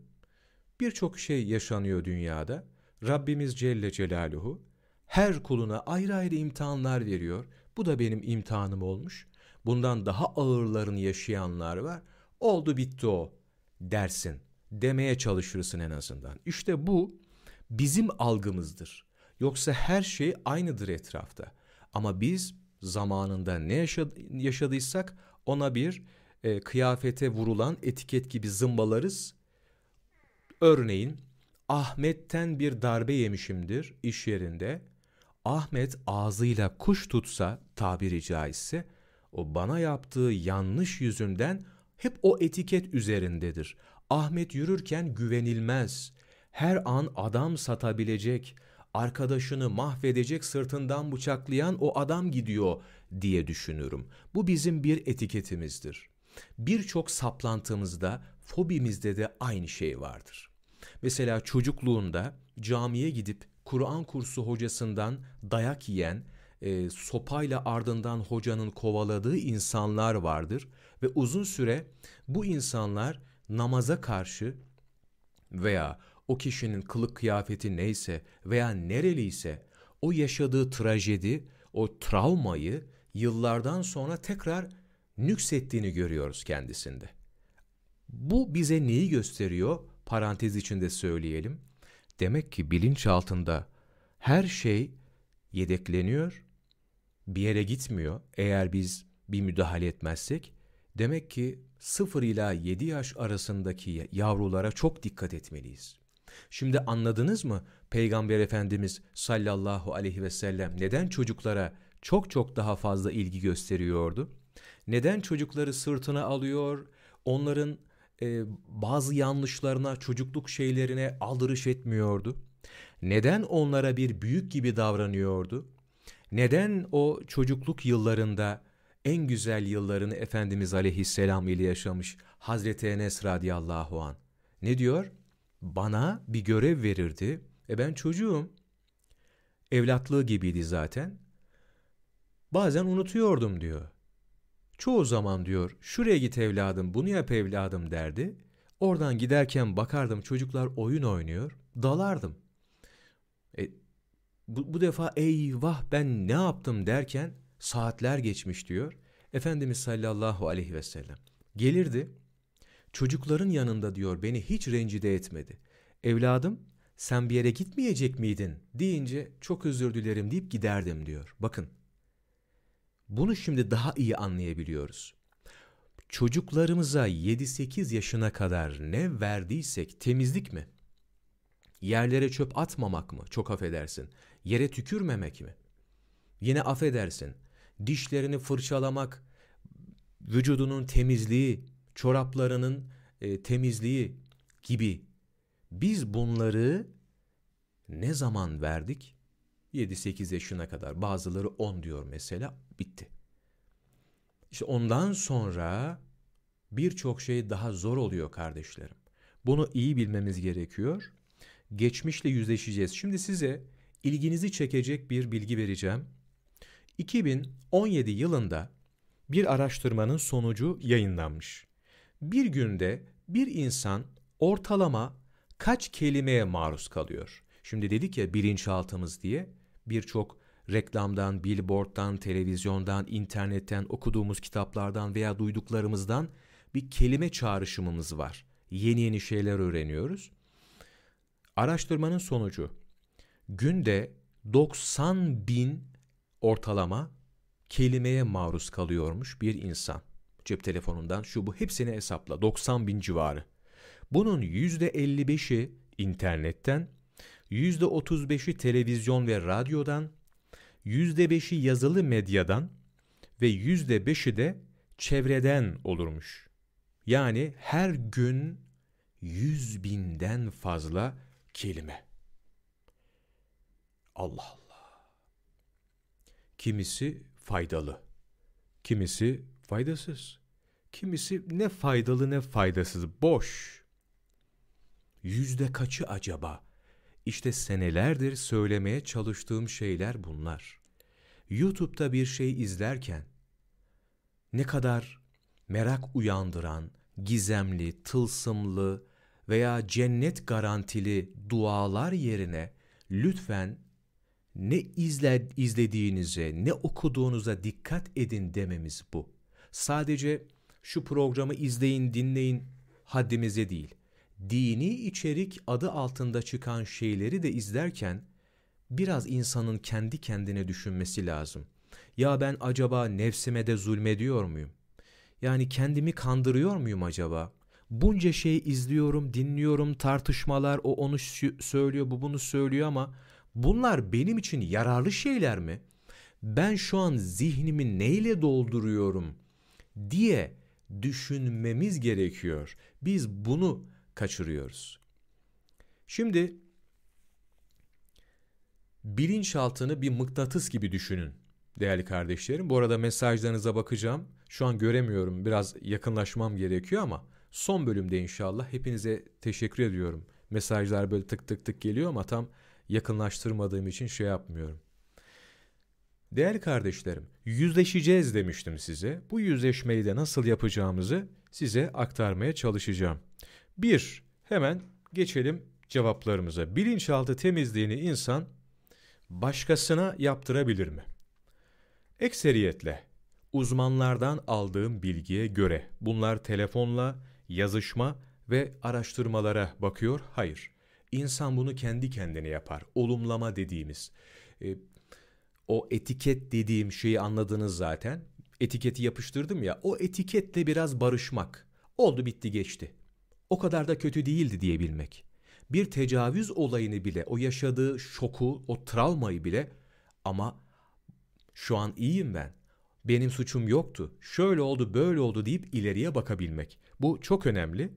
Birçok şey yaşanıyor dünyada. Rabbimiz Celle Celaluhu Her kuluna ayrı ayrı imtihanlar veriyor. Bu da benim imtihanım olmuş. Bundan daha ağırlarını yaşayanlar var. Oldu bitti o dersin. Demeye çalışırsın en azından. İşte bu bizim algımızdır. Yoksa her şey aynıdır etrafta. Ama biz zamanında ne yaşadıysak ona bir e, kıyafete vurulan etiket gibi zımbalarız. Örneğin Ahmet'ten bir darbe yemişimdir iş yerinde. Ahmet ağzıyla kuş tutsa tabiri caizse o bana yaptığı yanlış yüzünden hep o etiket üzerindedir. Ahmet yürürken güvenilmez. Her an adam satabilecek, arkadaşını mahvedecek sırtından bıçaklayan o adam gidiyor diye düşünürüm. Bu bizim bir etiketimizdir. Birçok saplantımızda, fobimizde de aynı şey vardır. Mesela çocukluğunda camiye gidip Kur'an kursu hocasından dayak yiyen, e, sopayla ardından hocanın kovaladığı insanlar vardır ve uzun süre bu insanlar namaza karşı veya o kişinin kılık kıyafeti neyse veya nereliyse o yaşadığı trajedi, o travmayı yıllardan sonra tekrar nüksettiğini görüyoruz kendisinde. Bu bize neyi gösteriyor? Parantez içinde söyleyelim. Demek ki bilinç altında her şey yedekleniyor, bir yere gitmiyor eğer biz bir müdahale etmezsek. Demek ki 0 ila 7 yaş arasındaki yavrulara çok dikkat etmeliyiz. Şimdi anladınız mı Peygamber Efendimiz sallallahu aleyhi ve sellem neden çocuklara çok çok daha fazla ilgi gösteriyordu? Neden çocukları sırtına alıyor, onların e, bazı yanlışlarına, çocukluk şeylerine aldırış etmiyordu? Neden onlara bir büyük gibi davranıyordu? Neden o çocukluk yıllarında en güzel yıllarını Efendimiz Aleyhisselam ile yaşamış Hazreti Enes radıyallahu an? Ne diyor? Bana bir görev verirdi. E ben çocuğum. Evlatlığı gibiydi zaten. Bazen unutuyordum diyor. Çoğu zaman diyor şuraya git evladım bunu yap evladım derdi. Oradan giderken bakardım çocuklar oyun oynuyor. Dalardım. E, bu, bu defa eyvah ben ne yaptım derken saatler geçmiş diyor. Efendimiz sallallahu aleyhi ve sellem gelirdi. Çocukların yanında diyor beni hiç rencide etmedi. Evladım sen bir yere gitmeyecek miydin deyince çok özür dilerim deyip giderdim diyor. Bakın bunu şimdi daha iyi anlayabiliyoruz. Çocuklarımıza 7-8 yaşına kadar ne verdiysek temizlik mi? Yerlere çöp atmamak mı? Çok affedersin. Yere tükürmemek mi? Yine affedersin. Dişlerini fırçalamak, vücudunun temizliği, çoraplarının e, temizliği gibi. Biz bunları ne zaman verdik? 7-8 yaşına kadar. Bazıları 10 diyor mesela. Bitti. İşte ondan sonra birçok şey daha zor oluyor kardeşlerim. Bunu iyi bilmemiz gerekiyor. Geçmişle yüzleşeceğiz. Şimdi size ilginizi çekecek bir bilgi vereceğim. 2017 yılında bir araştırmanın sonucu yayınlanmış. Bir günde bir insan ortalama kaç kelimeye maruz kalıyor? Şimdi dedik ya bilinçaltımız diye birçok reklamdan, billboarddan, televizyondan, internetten, okuduğumuz kitaplardan veya duyduklarımızdan bir kelime çağrışımımız var. Yeni yeni şeyler öğreniyoruz. Araştırmanın sonucu günde 90 bin ortalama kelimeye maruz kalıyormuş bir insan. Cep telefonundan şu bu hepsini hesapla 90 bin civarı. Bunun %55'i internetten, %35'i televizyon ve radyodan, %5'i yazılı medyadan ve %5'i de çevreden olurmuş. Yani her gün 100 binden fazla kelime. Allah Allah. Kimisi faydalı, kimisi faydasız, kimisi ne faydalı ne faydasız, boş. Yüzde kaçı acaba? İşte senelerdir söylemeye çalıştığım şeyler bunlar. YouTube'da bir şey izlerken ne kadar merak uyandıran, gizemli, tılsımlı veya cennet garantili dualar yerine lütfen ne izle, izlediğinize, ne okuduğunuza dikkat edin dememiz bu. Sadece şu programı izleyin, dinleyin haddimize değil. Dini içerik adı altında çıkan şeyleri de izlerken biraz insanın kendi kendine düşünmesi lazım. Ya ben acaba nefsime de zulmediyor muyum? Yani kendimi kandırıyor muyum acaba? Bunca şey izliyorum, dinliyorum, tartışmalar, o onu söylüyor, bu bunu söylüyor ama bunlar benim için yararlı şeyler mi? Ben şu an zihnimi neyle dolduruyorum diye düşünmemiz gerekiyor. Biz bunu kaçırıyoruz. Şimdi bilinçaltını bir mıknatıs gibi düşünün değerli kardeşlerim. Bu arada mesajlarınıza bakacağım. Şu an göremiyorum. Biraz yakınlaşmam gerekiyor ama son bölümde inşallah hepinize teşekkür ediyorum. Mesajlar böyle tık tık tık geliyor ama tam yakınlaştırmadığım için şey yapmıyorum. Değerli kardeşlerim, yüzleşeceğiz demiştim size. Bu yüzleşmeyi de nasıl yapacağımızı size aktarmaya çalışacağım. Bir, hemen geçelim cevaplarımıza. Bilinçaltı temizliğini insan başkasına yaptırabilir mi? Ekseriyetle uzmanlardan aldığım bilgiye göre bunlar telefonla, yazışma ve araştırmalara bakıyor. Hayır. İnsan bunu kendi kendine yapar. Olumlama dediğimiz. E, o etiket dediğim şeyi anladınız zaten. Etiketi yapıştırdım ya. O etiketle biraz barışmak. Oldu bitti geçti. O kadar da kötü değildi diyebilmek. Bir tecavüz olayını bile, o yaşadığı şoku, o travmayı bile ama şu an iyiyim ben. Benim suçum yoktu. Şöyle oldu, böyle oldu deyip ileriye bakabilmek. Bu çok önemli.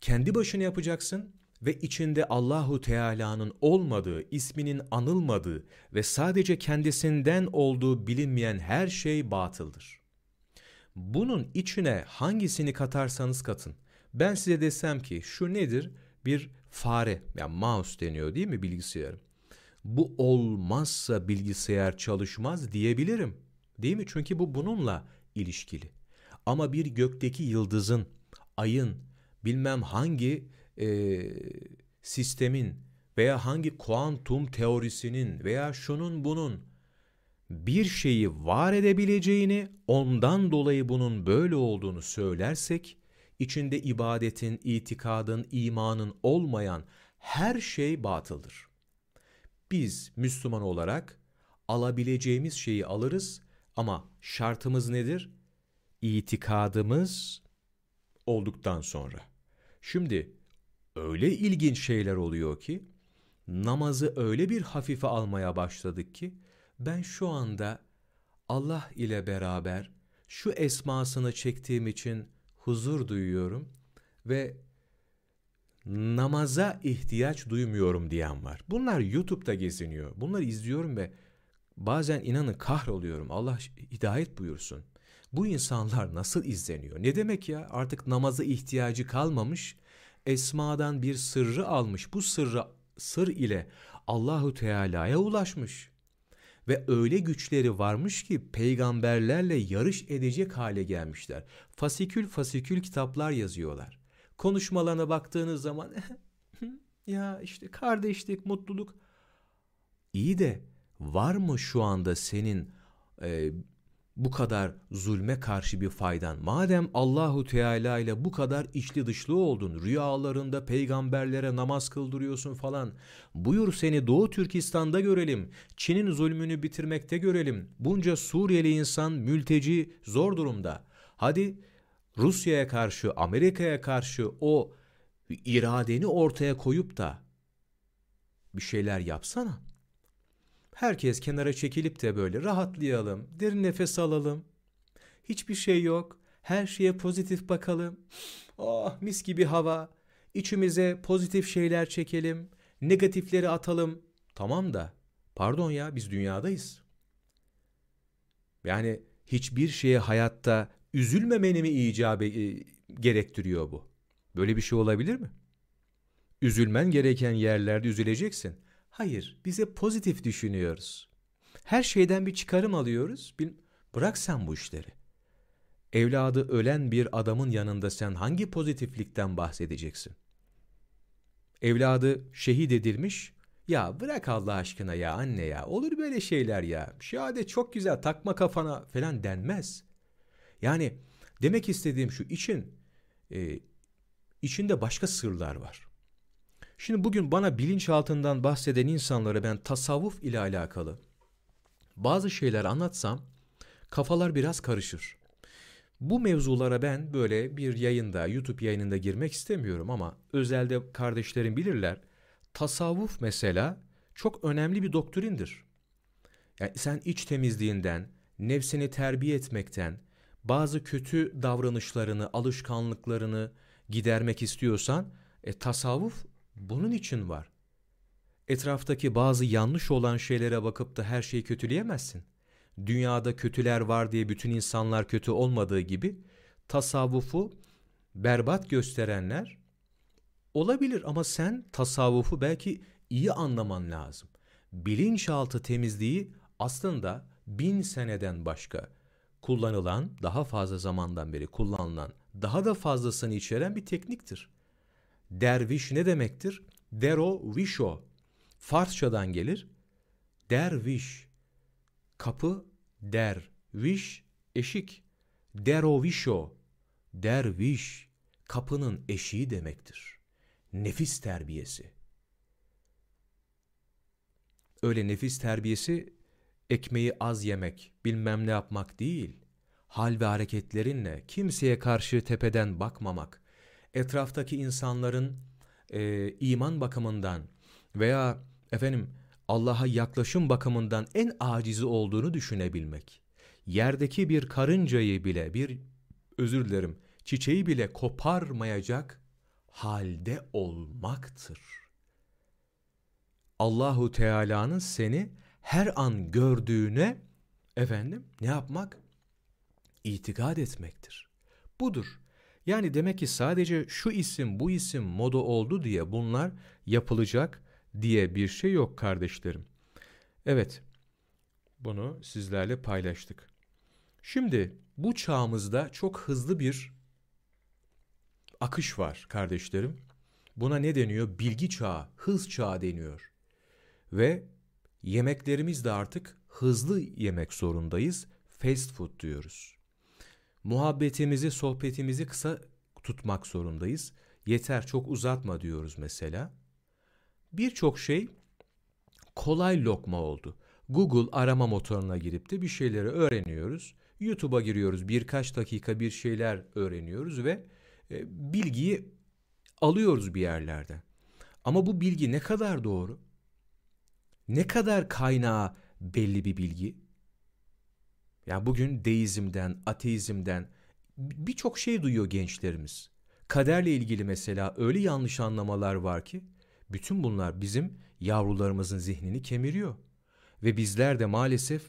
Kendi başına yapacaksın ve içinde Allahu Teala'nın olmadığı, isminin anılmadığı ve sadece kendisinden olduğu bilinmeyen her şey batıldır. Bunun içine hangisini katarsanız katın. Ben size desem ki şu nedir? Bir fare, yani mouse deniyor değil mi bilgisayarın? Bu olmazsa bilgisayar çalışmaz diyebilirim. Değil mi? Çünkü bu bununla ilişkili. Ama bir gökteki yıldızın, ayın, bilmem hangi e, sistemin veya hangi kuantum teorisinin veya şunun bunun bir şeyi var edebileceğini, ondan dolayı bunun böyle olduğunu söylersek, içinde ibadetin, itikadın, imanın olmayan her şey batıldır. Biz Müslüman olarak alabileceğimiz şeyi alırız ama şartımız nedir? İtikadımız olduktan sonra. Şimdi öyle ilginç şeyler oluyor ki namazı öyle bir hafife almaya başladık ki ben şu anda Allah ile beraber şu esmasını çektiğim için huzur duyuyorum ve namaza ihtiyaç duymuyorum diyen var. Bunlar YouTube'da geziniyor. Bunları izliyorum ve bazen inanın kahroluyorum. Allah hidayet buyursun. Bu insanlar nasıl izleniyor? Ne demek ya? Artık namaza ihtiyacı kalmamış. Esmadan bir sırrı almış. Bu sırrı sır ile Allahu Teala'ya ulaşmış. Ve öyle güçleri varmış ki peygamberlerle yarış edecek hale gelmişler. Fasikül fasikül kitaplar yazıyorlar konuşmalarına baktığınız zaman ya işte kardeşlik, mutluluk iyi de var mı şu anda senin e, bu kadar zulme karşı bir faydan? Madem Allahu Teala ile bu kadar içli dışlı oldun, rüyalarında peygamberlere namaz kıldırıyorsun falan. Buyur seni Doğu Türkistan'da görelim. Çin'in zulmünü bitirmekte görelim. Bunca Suriyeli insan mülteci zor durumda. Hadi Rusya'ya karşı, Amerika'ya karşı o iradeni ortaya koyup da bir şeyler yapsana. Herkes kenara çekilip de böyle rahatlayalım, derin nefes alalım. Hiçbir şey yok. Her şeye pozitif bakalım. Oh mis gibi hava. İçimize pozitif şeyler çekelim. Negatifleri atalım. Tamam da pardon ya biz dünyadayız. Yani hiçbir şeye hayatta üzülmemeni mi icabı e, gerektiriyor bu? Böyle bir şey olabilir mi? Üzülmen gereken yerlerde üzüleceksin. Hayır, bize pozitif düşünüyoruz. Her şeyden bir çıkarım alıyoruz. Bil, bırak sen bu işleri. Evladı ölen bir adamın yanında sen hangi pozitiflikten bahsedeceksin? Evladı şehit edilmiş, Ya bırak Allah aşkına ya anne ya. Olur böyle şeyler ya. Şehadet çok güzel takma kafana falan denmez. Yani demek istediğim şu için e, içinde başka sırlar var. Şimdi bugün bana bilinçaltından bahseden insanlara ben tasavvuf ile alakalı bazı şeyler anlatsam kafalar biraz karışır. Bu mevzulara ben böyle bir yayında, YouTube yayınında girmek istemiyorum ama özelde kardeşlerim bilirler. Tasavvuf mesela çok önemli bir doktrindir. Yani sen iç temizliğinden, nefsini terbiye etmekten, bazı kötü davranışlarını, alışkanlıklarını gidermek istiyorsan, e, tasavvuf bunun için var. Etraftaki bazı yanlış olan şeylere bakıp da her şeyi kötüleyemezsin. Dünyada kötüler var diye bütün insanlar kötü olmadığı gibi tasavvufu berbat gösterenler olabilir ama sen tasavvufu belki iyi anlaman lazım. Bilinçaltı temizliği aslında bin seneden başka kullanılan, daha fazla zamandan beri kullanılan, daha da fazlasını içeren bir tekniktir. Derviş ne demektir? Dero visho. Farsçadan gelir. Derviş. Kapı, der, viş, eşik. Dero visho. Derviş. Kapının eşiği demektir. Nefis terbiyesi. Öyle nefis terbiyesi ekmeği az yemek, bilmem ne yapmak değil. Hal ve hareketlerinle kimseye karşı tepeden bakmamak, etraftaki insanların e, iman bakımından veya efendim Allah'a yaklaşım bakımından en acizi olduğunu düşünebilmek. Yerdeki bir karıncayı bile, bir özür dilerim, çiçeği bile koparmayacak halde olmaktır. Allahu Teala'nın seni her an gördüğüne efendim ne yapmak? İtikad etmektir. Budur. Yani demek ki sadece şu isim bu isim moda oldu diye bunlar yapılacak diye bir şey yok kardeşlerim. Evet bunu sizlerle paylaştık. Şimdi bu çağımızda çok hızlı bir akış var kardeşlerim. Buna ne deniyor? Bilgi çağı, hız çağı deniyor. Ve yemeklerimiz de artık hızlı yemek zorundayız. Fast food diyoruz. Muhabbetimizi, sohbetimizi kısa tutmak zorundayız. Yeter çok uzatma diyoruz mesela. Birçok şey kolay lokma oldu. Google arama motoruna girip de bir şeyleri öğreniyoruz. YouTube'a giriyoruz birkaç dakika bir şeyler öğreniyoruz ve e, bilgiyi alıyoruz bir yerlerden. Ama bu bilgi ne kadar doğru? Ne kadar kaynağı belli bir bilgi? Yani bugün deizmden, ateizmden birçok şey duyuyor gençlerimiz. Kaderle ilgili mesela öyle yanlış anlamalar var ki bütün bunlar bizim yavrularımızın zihnini kemiriyor. Ve bizler de maalesef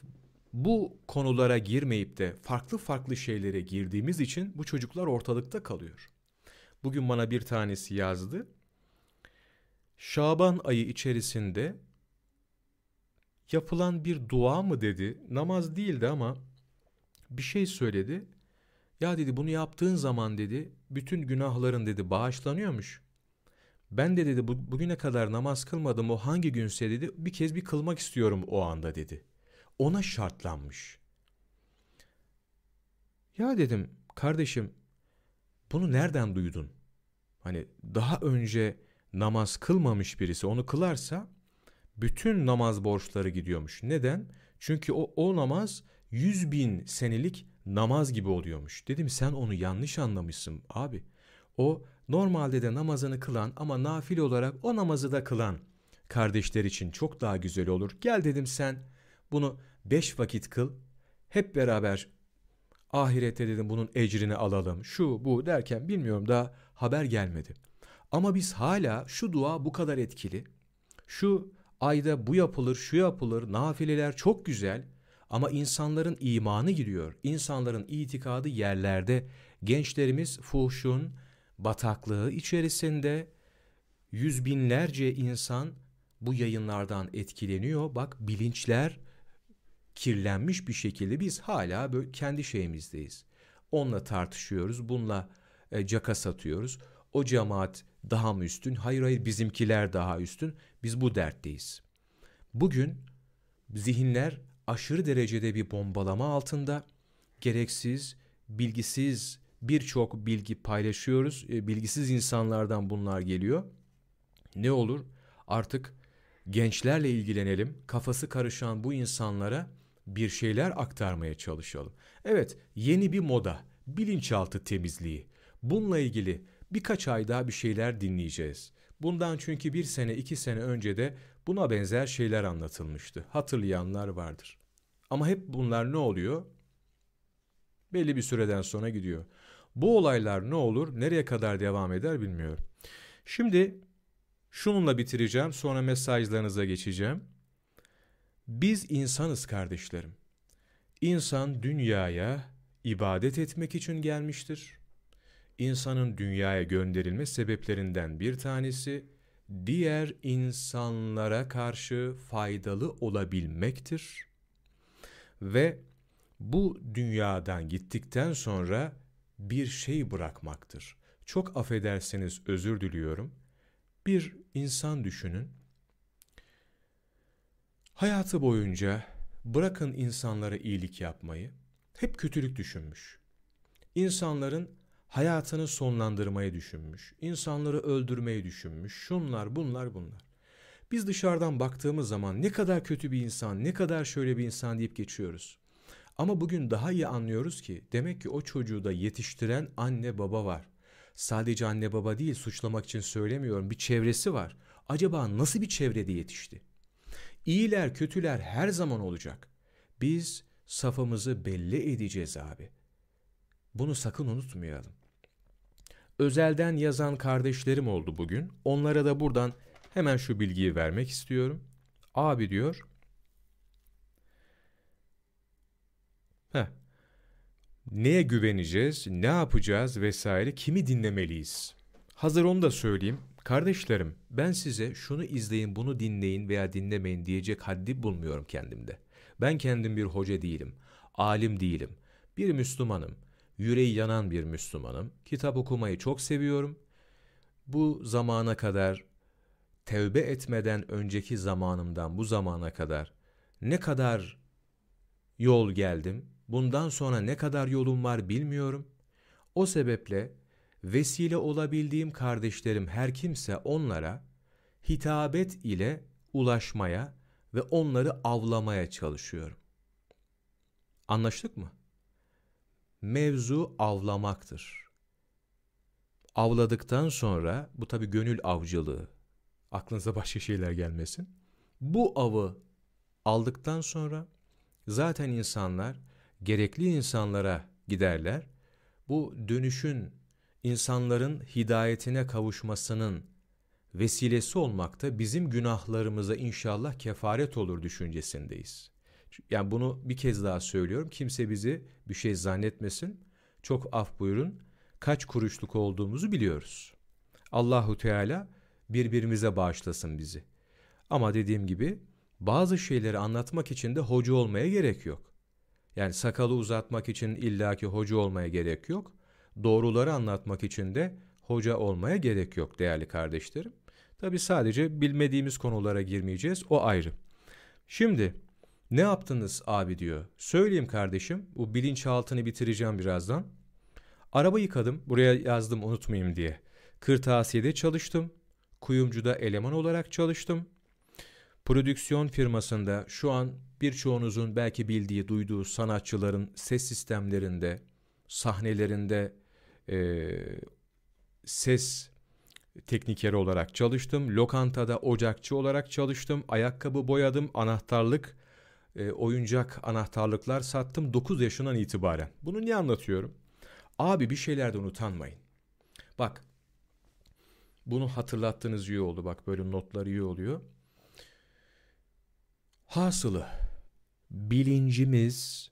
bu konulara girmeyip de farklı farklı şeylere girdiğimiz için bu çocuklar ortalıkta kalıyor. Bugün bana bir tanesi yazdı. Şaban ayı içerisinde yapılan bir dua mı dedi. Namaz değildi ama bir şey söyledi. Ya dedi bunu yaptığın zaman dedi bütün günahların dedi bağışlanıyormuş. Ben de dedi bu, bugüne kadar namaz kılmadım o hangi günse dedi bir kez bir kılmak istiyorum o anda dedi. Ona şartlanmış. Ya dedim kardeşim bunu nereden duydun? Hani daha önce namaz kılmamış birisi onu kılarsa bütün namaz borçları gidiyormuş. Neden? Çünkü o, o namaz yüz bin senelik namaz gibi oluyormuş. Dedim sen onu yanlış anlamışsın abi. O normalde de namazını kılan ama nafil olarak o namazı da kılan kardeşler için çok daha güzel olur. Gel dedim sen bunu beş vakit kıl. Hep beraber ahirette dedim bunun ecrini alalım. Şu bu derken bilmiyorum daha haber gelmedi. Ama biz hala şu dua bu kadar etkili. Şu ayda bu yapılır, şu yapılır, nafileler çok güzel. Ama insanların imanı gidiyor. İnsanların itikadı yerlerde. Gençlerimiz fuhşun, bataklığı içerisinde yüz binlerce insan bu yayınlardan etkileniyor. Bak bilinçler kirlenmiş bir şekilde biz hala böyle kendi şeyimizdeyiz. Onunla tartışıyoruz, bununla e, caka satıyoruz. O cemaat daha mı üstün? Hayır hayır bizimkiler daha üstün. Biz bu dertteyiz. Bugün zihinler aşırı derecede bir bombalama altında gereksiz, bilgisiz birçok bilgi paylaşıyoruz. E, bilgisiz insanlardan bunlar geliyor. Ne olur? Artık gençlerle ilgilenelim. Kafası karışan bu insanlara bir şeyler aktarmaya çalışalım. Evet, yeni bir moda, bilinçaltı temizliği. Bununla ilgili birkaç ay daha bir şeyler dinleyeceğiz. Bundan çünkü bir sene iki sene önce de buna benzer şeyler anlatılmıştı. Hatırlayanlar vardır. Ama hep bunlar ne oluyor? Belli bir süreden sonra gidiyor. Bu olaylar ne olur, nereye kadar devam eder bilmiyorum. Şimdi şununla bitireceğim, sonra mesajlarınıza geçeceğim. Biz insanız kardeşlerim. İnsan dünyaya ibadet etmek için gelmiştir. İnsanın dünyaya gönderilme sebeplerinden bir tanesi diğer insanlara karşı faydalı olabilmektir. Ve bu dünyadan gittikten sonra bir şey bırakmaktır. Çok affedersiniz özür diliyorum. Bir insan düşünün. Hayatı boyunca bırakın insanlara iyilik yapmayı, hep kötülük düşünmüş. İnsanların hayatını sonlandırmayı düşünmüş, insanları öldürmeyi düşünmüş, şunlar bunlar bunlar. Biz dışarıdan baktığımız zaman ne kadar kötü bir insan, ne kadar şöyle bir insan deyip geçiyoruz. Ama bugün daha iyi anlıyoruz ki demek ki o çocuğu da yetiştiren anne baba var. Sadece anne baba değil suçlamak için söylemiyorum bir çevresi var. Acaba nasıl bir çevrede yetişti? İyiler kötüler her zaman olacak. Biz safımızı belli edeceğiz abi. Bunu sakın unutmayalım. Özelden yazan kardeşlerim oldu bugün. Onlara da buradan hemen şu bilgiyi vermek istiyorum. Abi diyor. Heh. Neye güveneceğiz, ne yapacağız vesaire, kimi dinlemeliyiz? Hazır onu da söyleyeyim. Kardeşlerim, ben size şunu izleyin, bunu dinleyin veya dinlemeyin diyecek haddi bulmuyorum kendimde. Ben kendim bir hoca değilim, alim değilim. Bir Müslümanım, yüreği yanan bir Müslümanım. Kitap okumayı çok seviyorum. Bu zamana kadar tevbe etmeden önceki zamanımdan bu zamana kadar ne kadar yol geldim, bundan sonra ne kadar yolum var bilmiyorum. O sebeple vesile olabildiğim kardeşlerim her kimse onlara hitabet ile ulaşmaya ve onları avlamaya çalışıyorum. Anlaştık mı? Mevzu avlamaktır. Avladıktan sonra bu tabi gönül avcılığı. Aklınıza başka şeyler gelmesin. Bu avı aldıktan sonra zaten insanlar gerekli insanlara giderler. Bu dönüşün insanların hidayetine kavuşmasının vesilesi olmakta bizim günahlarımıza inşallah kefaret olur düşüncesindeyiz. Yani bunu bir kez daha söylüyorum. Kimse bizi bir şey zannetmesin. Çok af buyurun. Kaç kuruşluk olduğumuzu biliyoruz. Allahu Teala birbirimize bağışlasın bizi. Ama dediğim gibi bazı şeyleri anlatmak için de hoca olmaya gerek yok. Yani sakalı uzatmak için illaki hoca olmaya gerek yok. Doğruları anlatmak için de hoca olmaya gerek yok değerli kardeşlerim. Tabi sadece bilmediğimiz konulara girmeyeceğiz o ayrı. Şimdi ne yaptınız abi diyor. Söyleyeyim kardeşim bu bilinçaltını bitireceğim birazdan. Araba yıkadım buraya yazdım unutmayayım diye. Kırtasiye'de çalıştım. Kuyumcuda eleman olarak çalıştım. Prodüksiyon firmasında şu an birçoğunuzun belki bildiği, duyduğu sanatçıların ses sistemlerinde, sahnelerinde e, ses teknikeri olarak çalıştım. Lokantada ocakçı olarak çalıştım. Ayakkabı boyadım, anahtarlık, e, oyuncak anahtarlıklar sattım 9 yaşından itibaren. Bunu niye anlatıyorum? Abi bir şeylerden utanmayın. Bak bunu hatırlattığınız iyi oldu. Bak böyle notlar iyi oluyor. Hasılı bilincimiz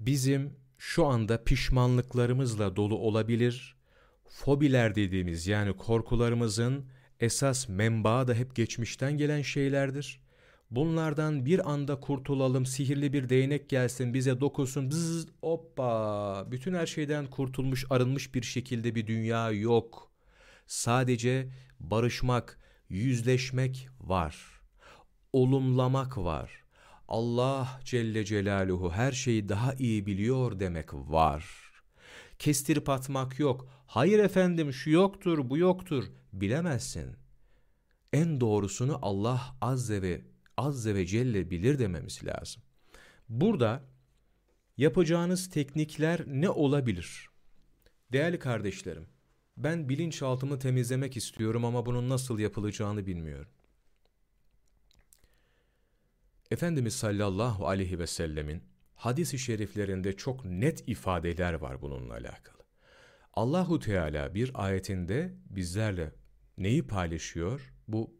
bizim şu anda pişmanlıklarımızla dolu olabilir. Fobiler dediğimiz yani korkularımızın esas menbaı da hep geçmişten gelen şeylerdir. Bunlardan bir anda kurtulalım, sihirli bir değnek gelsin, bize dokusun, bzzz, hoppa, bütün her şeyden kurtulmuş, arınmış bir şekilde bir dünya yok. Sadece barışmak, yüzleşmek var. Olumlamak var. Allah Celle Celaluhu her şeyi daha iyi biliyor demek var. Kestirip atmak yok. Hayır efendim şu yoktur, bu yoktur. Bilemezsin. En doğrusunu Allah Azze ve Azze ve Celle bilir dememiz lazım. Burada yapacağınız teknikler ne olabilir? Değerli kardeşlerim, ben bilinçaltımı temizlemek istiyorum ama bunun nasıl yapılacağını bilmiyorum. Efendimiz sallallahu aleyhi ve sellemin hadis-i şeriflerinde çok net ifadeler var bununla alakalı. Allahu Teala bir ayetinde bizlerle neyi paylaşıyor? Bu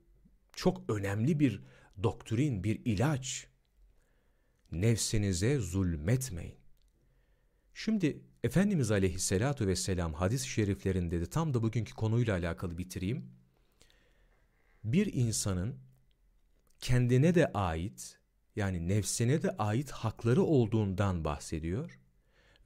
çok önemli bir doktrin, bir ilaç. Nefsinize zulmetmeyin. Şimdi Efendimiz aleyhissalatu vesselam hadis-i şeriflerinde de tam da bugünkü konuyla alakalı bitireyim. Bir insanın kendine de ait yani nefsine de ait hakları olduğundan bahsediyor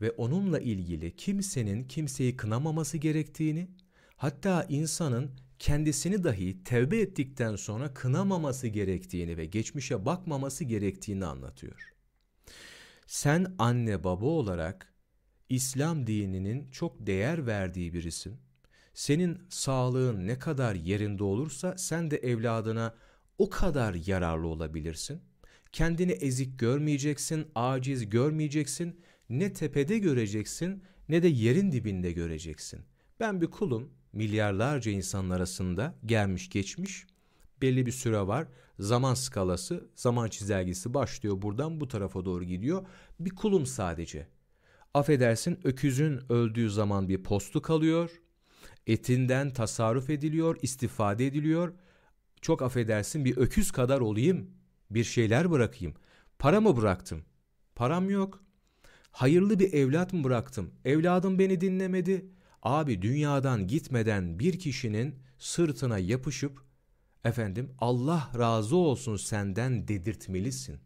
ve onunla ilgili kimsenin kimseyi kınamaması gerektiğini hatta insanın kendisini dahi tevbe ettikten sonra kınamaması gerektiğini ve geçmişe bakmaması gerektiğini anlatıyor. Sen anne baba olarak İslam dininin çok değer verdiği birisin. Senin sağlığın ne kadar yerinde olursa sen de evladına o kadar yararlı olabilirsin. Kendini ezik görmeyeceksin, aciz görmeyeceksin. Ne tepede göreceksin ne de yerin dibinde göreceksin. Ben bir kulum, milyarlarca insan arasında gelmiş geçmiş. Belli bir süre var. Zaman skalası, zaman çizelgesi başlıyor buradan bu tarafa doğru gidiyor. Bir kulum sadece. Affedersin öküzün öldüğü zaman bir postu kalıyor. Etinden tasarruf ediliyor, istifade ediliyor. Çok affedersin bir öküz kadar olayım, bir şeyler bırakayım. Para mı bıraktım? Param yok. Hayırlı bir evlat mı bıraktım? Evladım beni dinlemedi. Abi dünyadan gitmeden bir kişinin sırtına yapışıp efendim Allah razı olsun senden dedirtmelisin.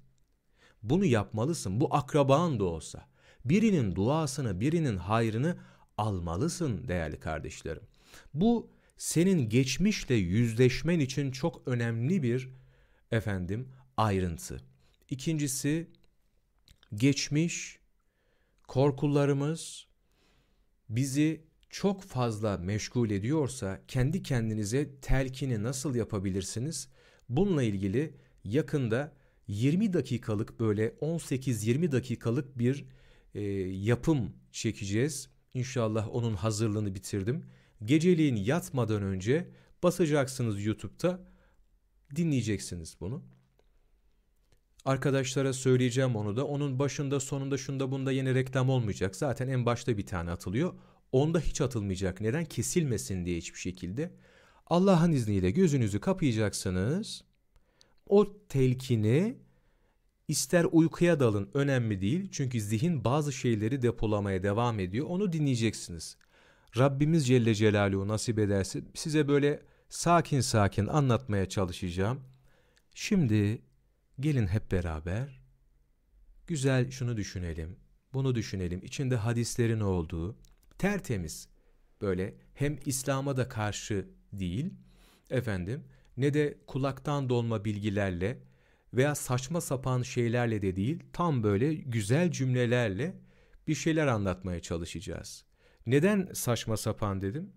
Bunu yapmalısın. Bu akraban da olsa. Birinin duasını, birinin hayrını almalısın değerli kardeşlerim. Bu senin geçmişle yüzleşmen için çok önemli bir efendim ayrıntı. İkincisi geçmiş korkularımız bizi çok fazla meşgul ediyorsa kendi kendinize telkini nasıl yapabilirsiniz? Bununla ilgili yakında 20 dakikalık böyle 18-20 dakikalık bir e, yapım çekeceğiz. İnşallah onun hazırlığını bitirdim. Geceliğin yatmadan önce basacaksınız YouTube'da dinleyeceksiniz bunu. Arkadaşlara söyleyeceğim onu da. Onun başında sonunda şunda bunda yine reklam olmayacak. Zaten en başta bir tane atılıyor. Onda hiç atılmayacak. Neden? Kesilmesin diye hiçbir şekilde. Allah'ın izniyle gözünüzü kapayacaksınız. O telkini ister uykuya dalın önemli değil. Çünkü zihin bazı şeyleri depolamaya devam ediyor. Onu dinleyeceksiniz. Rabbimiz Celle Celaluhu nasip ederse size böyle sakin sakin anlatmaya çalışacağım. Şimdi gelin hep beraber güzel şunu düşünelim, bunu düşünelim. İçinde hadislerin olduğu, tertemiz böyle hem İslam'a da karşı değil efendim ne de kulaktan dolma bilgilerle veya saçma sapan şeylerle de değil tam böyle güzel cümlelerle bir şeyler anlatmaya çalışacağız. Neden saçma sapan dedim?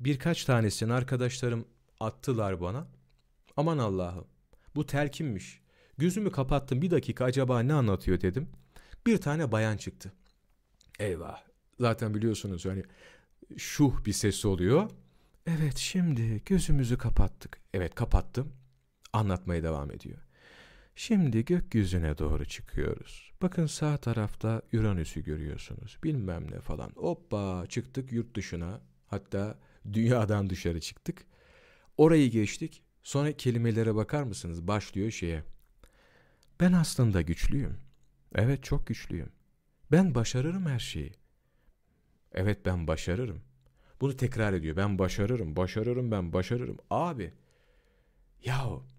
Birkaç tanesini arkadaşlarım attılar bana. Aman Allah'ım bu telkinmiş. Gözümü kapattım bir dakika acaba ne anlatıyor dedim. Bir tane bayan çıktı. Eyvah zaten biliyorsunuz yani şuh bir ses oluyor. Evet şimdi gözümüzü kapattık. Evet kapattım. Anlatmaya devam ediyor. Şimdi gökyüzüne doğru çıkıyoruz. Bakın sağ tarafta Uranüs'ü görüyorsunuz. Bilmem ne falan. Hoppa çıktık yurt dışına. Hatta dünyadan dışarı çıktık. Orayı geçtik. Sonra kelimelere bakar mısınız? Başlıyor şeye. Ben aslında güçlüyüm. Evet çok güçlüyüm. Ben başarırım her şeyi. Evet ben başarırım. Bunu tekrar ediyor. Ben başarırım, başarırım, ben başarırım. Abi, yahu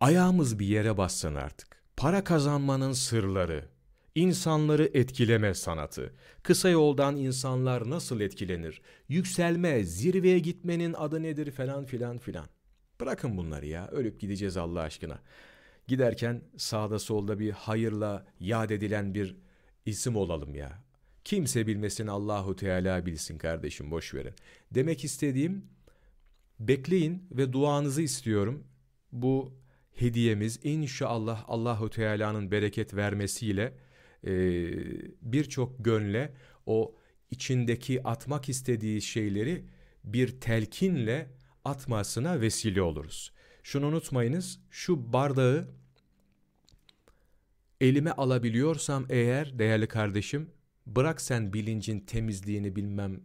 ayağımız bir yere bassın artık. Para kazanmanın sırları, İnsanları etkileme sanatı. Kısa yoldan insanlar nasıl etkilenir? Yükselme, zirveye gitmenin adı nedir falan filan filan. Bırakın bunları ya. Ölüp gideceğiz Allah aşkına. Giderken sağda solda bir hayırla yad edilen bir isim olalım ya. Kimse bilmesin Allahu Teala bilsin kardeşim boş verin. Demek istediğim bekleyin ve duanızı istiyorum. Bu hediyemiz inşallah Allahu Teala'nın bereket vermesiyle e, birçok gönle o içindeki atmak istediği şeyleri bir telkinle atmasına vesile oluruz. Şunu unutmayınız, şu bardağı elime alabiliyorsam eğer değerli kardeşim, bırak sen bilincin temizliğini bilmem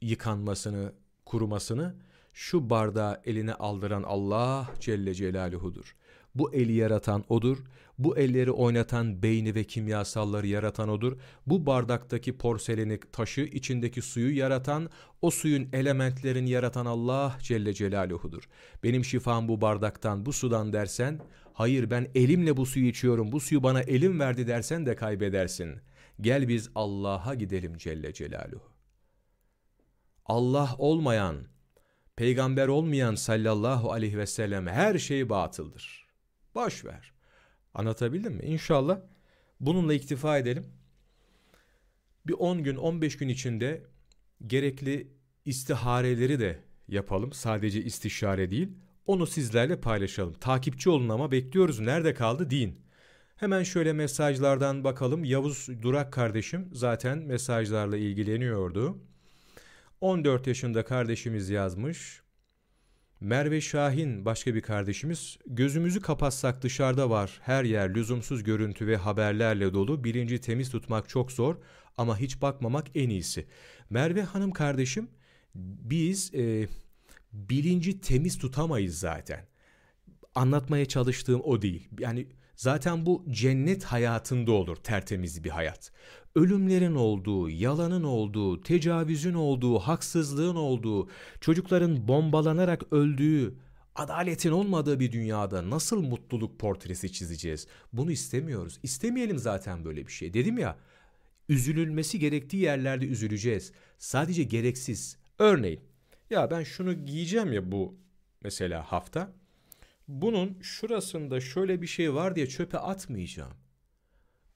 yıkanmasını, kurumasını, şu bardağı eline aldıran Allah Celle Celaluhu'dur. Bu eli yaratan O'dur. Bu elleri oynatan beyni ve kimyasalları yaratan O'dur. Bu bardaktaki porseleni taşı içindeki suyu yaratan, o suyun elementlerini yaratan Allah Celle Celaluhu'dur. Benim şifam bu bardaktan, bu sudan dersen, hayır ben elimle bu suyu içiyorum, bu suyu bana elim verdi dersen de kaybedersin. Gel biz Allah'a gidelim Celle Celaluhu. Allah olmayan, peygamber olmayan sallallahu aleyhi ve sellem her şey batıldır. Boş ver. Anlatabildim mi? İnşallah bununla iktifa edelim. Bir 10 gün 15 gün içinde gerekli istihareleri de yapalım. Sadece istişare değil. Onu sizlerle paylaşalım. Takipçi olun ama bekliyoruz. Nerede kaldı deyin. Hemen şöyle mesajlardan bakalım. Yavuz Durak kardeşim zaten mesajlarla ilgileniyordu. 14 yaşında kardeşimiz yazmış. Merve Şahin başka bir kardeşimiz gözümüzü kapatsak dışarıda var her yer lüzumsuz görüntü ve haberlerle dolu bilinci temiz tutmak çok zor ama hiç bakmamak en iyisi. Merve Hanım kardeşim biz e, bilinci temiz tutamayız zaten. Anlatmaya çalıştığım o değil. Yani zaten bu cennet hayatında olur tertemiz bir hayat ölümlerin olduğu, yalanın olduğu, tecavüzün olduğu, haksızlığın olduğu, çocukların bombalanarak öldüğü, adaletin olmadığı bir dünyada nasıl mutluluk portresi çizeceğiz? Bunu istemiyoruz. İstemeyelim zaten böyle bir şey. Dedim ya, üzülülmesi gerektiği yerlerde üzüleceğiz. Sadece gereksiz. Örneğin, ya ben şunu giyeceğim ya bu mesela hafta. Bunun şurasında şöyle bir şey var diye çöpe atmayacağım.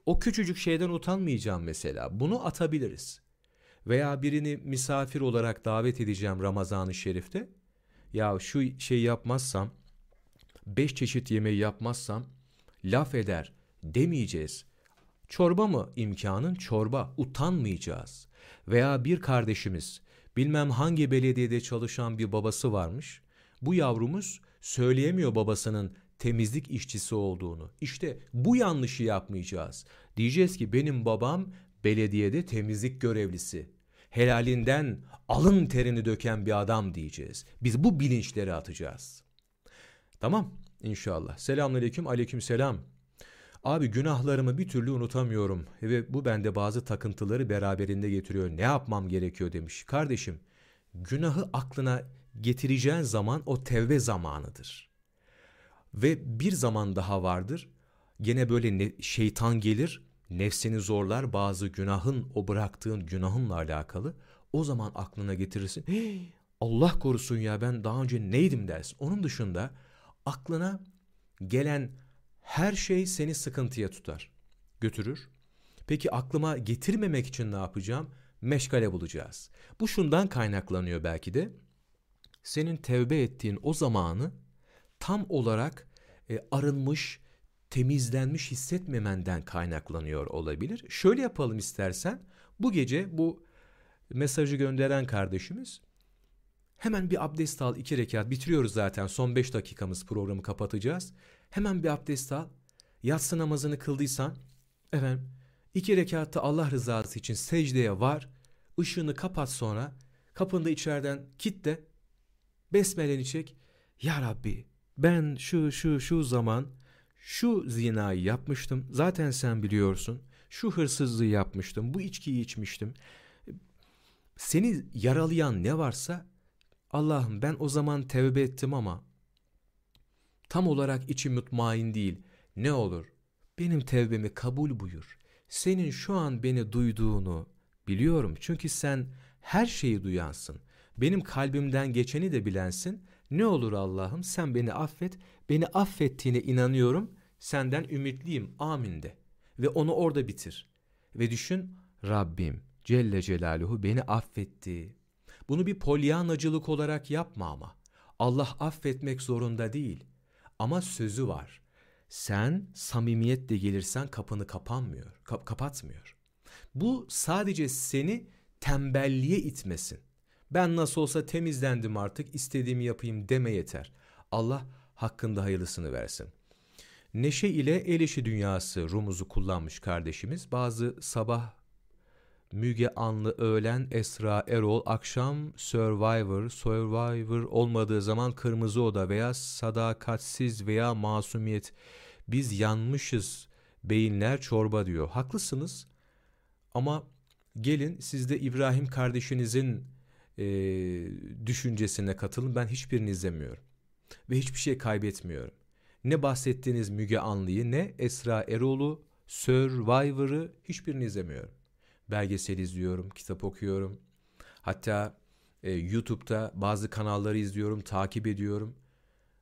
O küçücük şeyden utanmayacağım mesela. Bunu atabiliriz. Veya birini misafir olarak davet edeceğim Ramazan-ı Şerif'te. Ya şu şey yapmazsam, beş çeşit yemeği yapmazsam laf eder demeyeceğiz. Çorba mı imkanın? Çorba. Utanmayacağız. Veya bir kardeşimiz, bilmem hangi belediyede çalışan bir babası varmış. Bu yavrumuz söyleyemiyor babasının temizlik işçisi olduğunu. İşte bu yanlışı yapmayacağız. Diyeceğiz ki benim babam belediyede temizlik görevlisi. Helalinden alın terini döken bir adam diyeceğiz. Biz bu bilinçleri atacağız. Tamam inşallah. Selamünaleyküm aleyküm selam. Abi günahlarımı bir türlü unutamıyorum ve bu bende bazı takıntıları beraberinde getiriyor. Ne yapmam gerekiyor demiş. Kardeşim günahı aklına getireceğin zaman o tevbe zamanıdır. Ve bir zaman daha vardır. Gene böyle ne, şeytan gelir, nefsini zorlar bazı günahın, o bıraktığın günahınla alakalı. O zaman aklına getirirsin. Allah korusun ya ben daha önce neydim dersin. Onun dışında aklına gelen her şey seni sıkıntıya tutar, götürür. Peki aklıma getirmemek için ne yapacağım? Meşgale bulacağız. Bu şundan kaynaklanıyor belki de. Senin tevbe ettiğin o zamanı tam olarak e, arınmış, temizlenmiş hissetmemenden kaynaklanıyor olabilir. Şöyle yapalım istersen. Bu gece bu mesajı gönderen kardeşimiz hemen bir abdest al iki rekat bitiriyoruz zaten son beş dakikamız programı kapatacağız. Hemen bir abdest al. Yatsı namazını kıldıysan efendim iki rekatta Allah rızası için secdeye var. ışığını kapat sonra kapında içeriden kitle besmeleni çek. Ya Rabbi ben şu şu şu zaman şu zinayı yapmıştım. Zaten sen biliyorsun. Şu hırsızlığı yapmıştım. Bu içkiyi içmiştim. Seni yaralayan ne varsa Allah'ım ben o zaman tevbe ettim ama tam olarak içim mutmain değil. Ne olur benim tevbemi kabul buyur. senin şu an beni duyduğunu biliyorum. Çünkü sen her şeyi duyansın. Benim kalbimden geçeni de bilensin. Ne olur Allah'ım sen beni affet. Beni affettiğine inanıyorum. Senden ümitliyim. Amin de. Ve onu orada bitir. Ve düşün Rabbim Celle Celaluhu beni affetti. Bunu bir polyanacılık olarak yapma ama. Allah affetmek zorunda değil. Ama sözü var. Sen samimiyetle gelirsen kapını kapanmıyor, kap kapatmıyor. Bu sadece seni tembelliğe itmesin. Ben nasıl olsa temizlendim artık istediğimi yapayım deme yeter. Allah hakkında hayırlısını versin. Neşe ile el işi dünyası rumuzu kullanmış kardeşimiz. Bazı sabah Müge Anlı öğlen Esra Erol, akşam Survivor, Survivor olmadığı zaman Kırmızı Oda veya Sadakatsiz veya Masumiyet. Biz yanmışız, beyinler çorba diyor. Haklısınız ama gelin siz de İbrahim kardeşinizin e, düşüncesine katılın. Ben hiçbirini izlemiyorum ve hiçbir şey kaybetmiyorum. Ne bahsettiğiniz Müge Anlı'yı ne Esra Erol'u, Survivor'ı hiçbirini izlemiyorum belgesel izliyorum, kitap okuyorum. Hatta e, YouTube'da bazı kanalları izliyorum, takip ediyorum.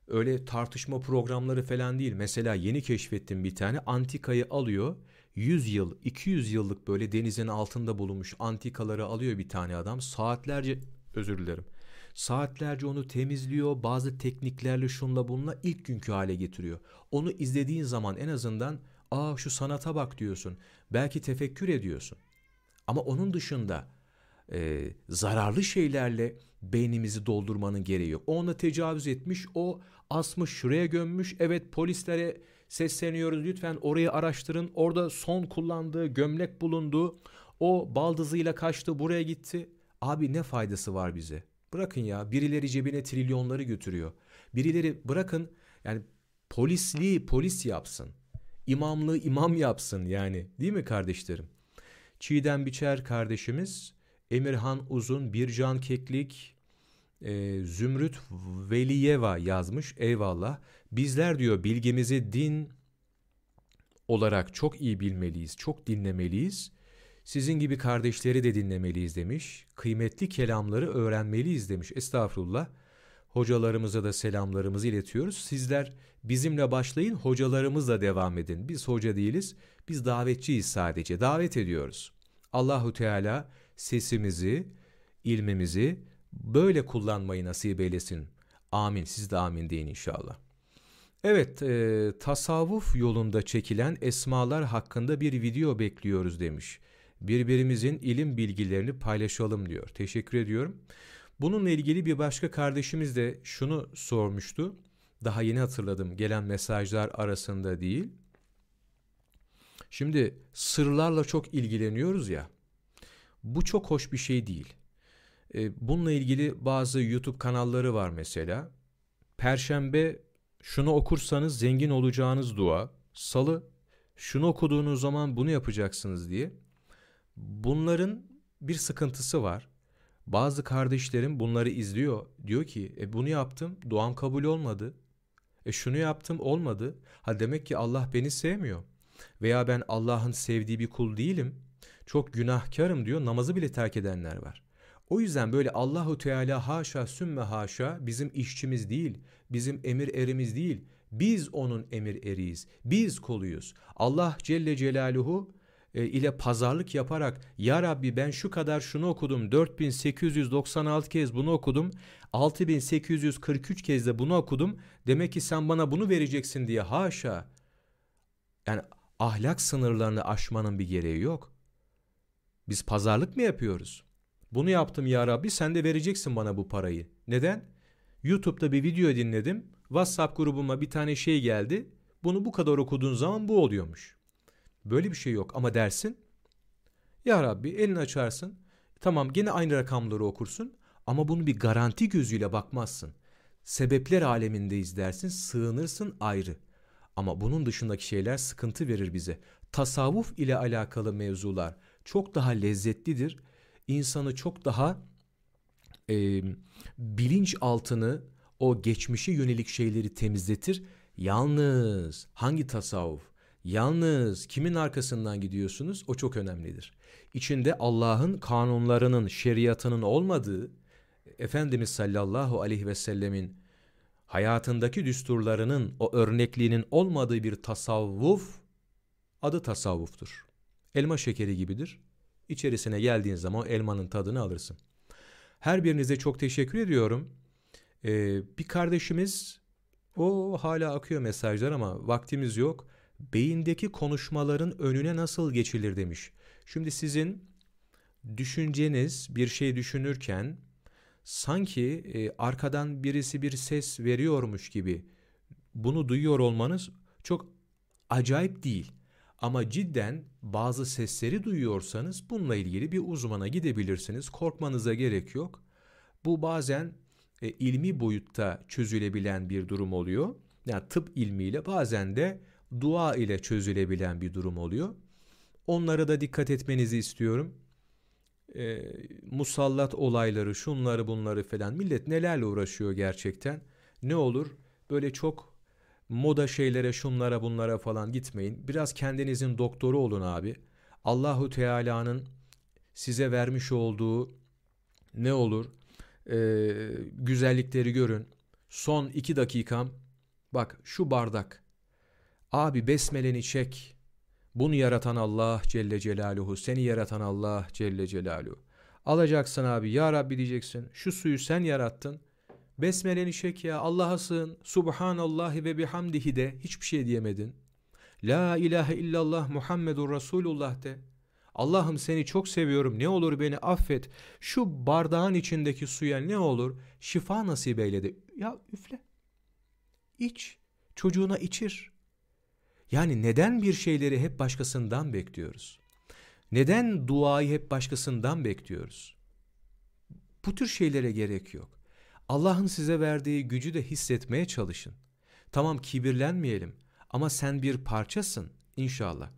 Öyle tartışma programları falan değil. Mesela yeni keşfettim bir tane antikayı alıyor. 100 yıl, 200 yıllık böyle denizin altında bulunmuş antikaları alıyor bir tane adam. Saatlerce, özür dilerim. Saatlerce onu temizliyor. Bazı tekniklerle şunla bununla ilk günkü hale getiriyor. Onu izlediğin zaman en azından aa şu sanata bak diyorsun. Belki tefekkür ediyorsun. Ama onun dışında e, zararlı şeylerle beynimizi doldurmanın gereği yok. O ona tecavüz etmiş, o asmış, şuraya gömmüş. Evet polislere sesleniyoruz lütfen orayı araştırın. Orada son kullandığı gömlek bulundu. O baldızıyla kaçtı, buraya gitti. Abi ne faydası var bize? Bırakın ya birileri cebine trilyonları götürüyor. Birileri bırakın yani polisliği polis yapsın. İmamlığı imam yapsın yani değil mi kardeşlerim? Çiğdem Biçer kardeşimiz, Emirhan Uzun, Bircan Keklik, e, Zümrüt Veliyeva yazmış. Eyvallah. Bizler diyor bilgimizi din olarak çok iyi bilmeliyiz, çok dinlemeliyiz. Sizin gibi kardeşleri de dinlemeliyiz demiş. Kıymetli kelamları öğrenmeliyiz demiş. Estağfurullah. Hocalarımıza da selamlarımızı iletiyoruz. Sizler bizimle başlayın, hocalarımızla devam edin. Biz hoca değiliz, biz davetçiyiz sadece. Davet ediyoruz. Allahu Teala sesimizi, ilmimizi böyle kullanmayı nasip eylesin. Amin. Siz de amin deyin inşallah. Evet, e, tasavvuf yolunda çekilen esmalar hakkında bir video bekliyoruz demiş. Birbirimizin ilim bilgilerini paylaşalım diyor. Teşekkür ediyorum. Bununla ilgili bir başka kardeşimiz de şunu sormuştu. Daha yeni hatırladım gelen mesajlar arasında değil. Şimdi sırlarla çok ilgileniyoruz ya. Bu çok hoş bir şey değil. E, bununla ilgili bazı YouTube kanalları var mesela. Perşembe şunu okursanız zengin olacağınız dua. Salı şunu okuduğunuz zaman bunu yapacaksınız diye. Bunların bir sıkıntısı var. Bazı kardeşlerim bunları izliyor. Diyor ki e bunu yaptım duam kabul olmadı. E şunu yaptım olmadı. Ha demek ki Allah beni sevmiyor. Veya ben Allah'ın sevdiği bir kul değilim. Çok günahkarım diyor. Namazı bile terk edenler var. O yüzden böyle Allahu Teala haşa sümme haşa bizim işçimiz değil, bizim emir erimiz değil. Biz onun emir eriyiz. Biz koluyuz. Allah Celle Celaluhu e, ile pazarlık yaparak ya Rabbi ben şu kadar şunu okudum 4896 kez bunu okudum 6843 kez de bunu okudum demek ki sen bana bunu vereceksin diye haşa yani ahlak sınırlarını aşmanın bir gereği yok. Biz pazarlık mı yapıyoruz? Bunu yaptım ya Rabbi sen de vereceksin bana bu parayı. Neden? YouTube'da bir video dinledim. WhatsApp grubuma bir tane şey geldi. Bunu bu kadar okuduğun zaman bu oluyormuş. Böyle bir şey yok ama dersin. Ya Rabbi elini açarsın. Tamam gene aynı rakamları okursun ama bunu bir garanti gözüyle bakmazsın. Sebepler alemindeyiz dersin, sığınırsın ayrı. Ama bunun dışındaki şeyler sıkıntı verir bize. Tasavvuf ile alakalı mevzular çok daha lezzetlidir. İnsanı çok daha e, bilinç altını o geçmişe yönelik şeyleri temizletir. Yalnız hangi tasavvuf? Yalnız kimin arkasından gidiyorsunuz? O çok önemlidir. İçinde Allah'ın kanunlarının, şeriatının olmadığı, Efendimiz sallallahu aleyhi ve sellemin hayatındaki düsturlarının, o örnekliğinin olmadığı bir tasavvuf, adı tasavvuftur. Elma şekeri gibidir. İçerisine geldiğin zaman elmanın tadını alırsın. Her birinize çok teşekkür ediyorum. Ee, bir kardeşimiz, o hala akıyor mesajlar ama vaktimiz yok. Beyindeki konuşmaların önüne nasıl geçilir demiş. Şimdi sizin düşünceniz bir şey düşünürken sanki e, arkadan birisi bir ses veriyormuş gibi bunu duyuyor olmanız çok acayip değil. Ama cidden bazı sesleri duyuyorsanız bununla ilgili bir uzmana gidebilirsiniz. Korkmanıza gerek yok. Bu bazen e, ilmi boyutta çözülebilen bir durum oluyor. Yani tıp ilmiyle bazen de dua ile çözülebilen bir durum oluyor. Onlara da dikkat etmenizi istiyorum. E, musallat olayları, şunları bunları falan millet nelerle uğraşıyor gerçekten. Ne olur böyle çok moda şeylere, şunlara bunlara falan gitmeyin. Biraz kendinizin doktoru olun abi. Allahu Teala'nın size vermiş olduğu ne olur e, güzellikleri görün. Son iki dakikam bak şu bardak. Abi besmeleni çek. Bunu yaratan Allah Celle Celaluhu. Seni yaratan Allah Celle Celaluhu. Alacaksın abi ya Rabbi diyeceksin. Şu suyu sen yarattın. Besmeleni çek ya Allah'a sığın. Subhanallahi ve bihamdihi de hiçbir şey diyemedin. La ilahe illallah Muhammedur Resulullah de. Allah'ım seni çok seviyorum ne olur beni affet. Şu bardağın içindeki suya ne olur şifa nasip eyle de. Ya üfle. İç. Çocuğuna içir. Yani neden bir şeyleri hep başkasından bekliyoruz? Neden duayı hep başkasından bekliyoruz? Bu tür şeylere gerek yok. Allah'ın size verdiği gücü de hissetmeye çalışın. Tamam kibirlenmeyelim ama sen bir parçasın inşallah.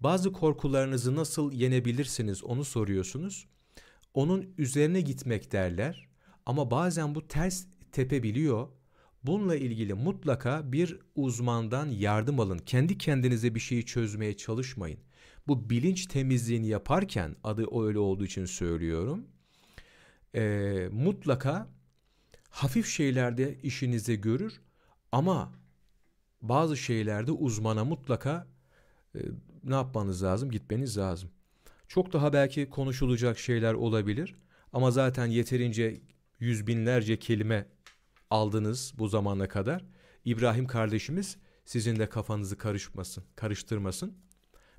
Bazı korkularınızı nasıl yenebilirsiniz onu soruyorsunuz. Onun üzerine gitmek derler ama bazen bu ters tepebiliyor. Bununla ilgili mutlaka bir uzmandan yardım alın. Kendi kendinize bir şeyi çözmeye çalışmayın. Bu bilinç temizliğini yaparken adı öyle olduğu için söylüyorum. E, mutlaka hafif şeylerde işinize görür ama bazı şeylerde uzmana mutlaka e, ne yapmanız lazım? Gitmeniz lazım. Çok daha belki konuşulacak şeyler olabilir ama zaten yeterince yüz binlerce kelime aldınız bu zamana kadar. İbrahim kardeşimiz sizin de kafanızı karışmasın, karıştırmasın.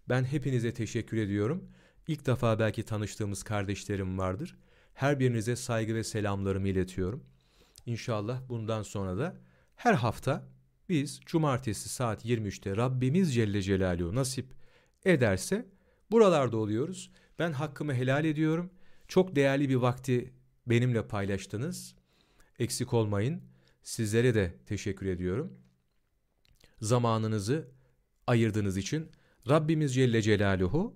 Ben hepinize teşekkür ediyorum. İlk defa belki tanıştığımız kardeşlerim vardır. Her birinize saygı ve selamlarımı iletiyorum. İnşallah bundan sonra da her hafta biz cumartesi saat 23'te Rabbimiz Celle Celaluhu nasip ederse buralarda oluyoruz. Ben hakkımı helal ediyorum. Çok değerli bir vakti benimle paylaştınız. Eksik olmayın. Sizlere de teşekkür ediyorum. Zamanınızı ayırdığınız için Rabbimiz Celle Celaluhu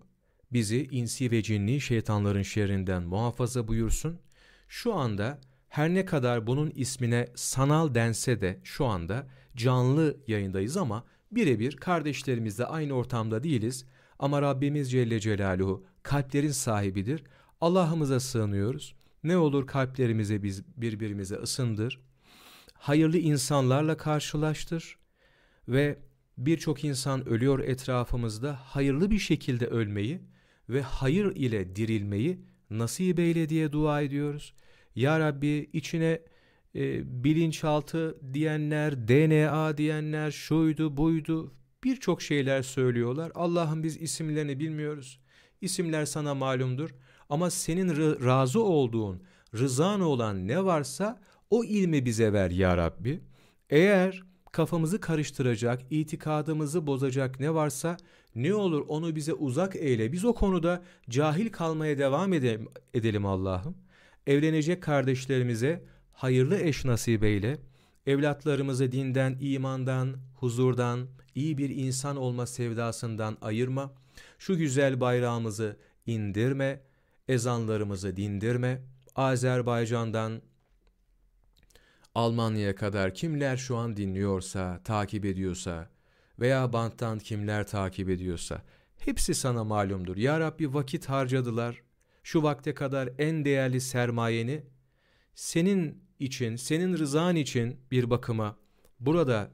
bizi insi ve cinni şeytanların şerrinden muhafaza buyursun. Şu anda her ne kadar bunun ismine sanal dense de şu anda canlı yayındayız ama birebir kardeşlerimizle aynı ortamda değiliz. Ama Rabbimiz Celle Celaluhu kalplerin sahibidir. Allah'ımıza sığınıyoruz. Ne olur kalplerimize biz birbirimize ısındır. Hayırlı insanlarla karşılaştır ve birçok insan ölüyor etrafımızda hayırlı bir şekilde ölmeyi ve hayır ile dirilmeyi nasip eyle diye dua ediyoruz. Ya Rabbi içine e, bilinçaltı diyenler, DNA diyenler, şuydu buydu birçok şeyler söylüyorlar. Allah'ım biz isimlerini bilmiyoruz. İsimler sana malumdur. Ama senin razı olduğun, rızan olan ne varsa o ilmi bize ver ya Rabbi. Eğer kafamızı karıştıracak, itikadımızı bozacak ne varsa ne olur onu bize uzak eyle. Biz o konuda cahil kalmaya devam edelim, edelim Allah'ım. Evlenecek kardeşlerimize hayırlı eş nasip eyle. Evlatlarımızı dinden, imandan, huzurdan, iyi bir insan olma sevdasından ayırma. Şu güzel bayrağımızı indirme, ezanlarımızı dindirme. Azerbaycan'dan Almanya'ya kadar kimler şu an dinliyorsa, takip ediyorsa veya banttan kimler takip ediyorsa hepsi sana malumdur. Ya Rabbi vakit harcadılar. Şu vakte kadar en değerli sermayeni senin için, senin rızan için bir bakıma burada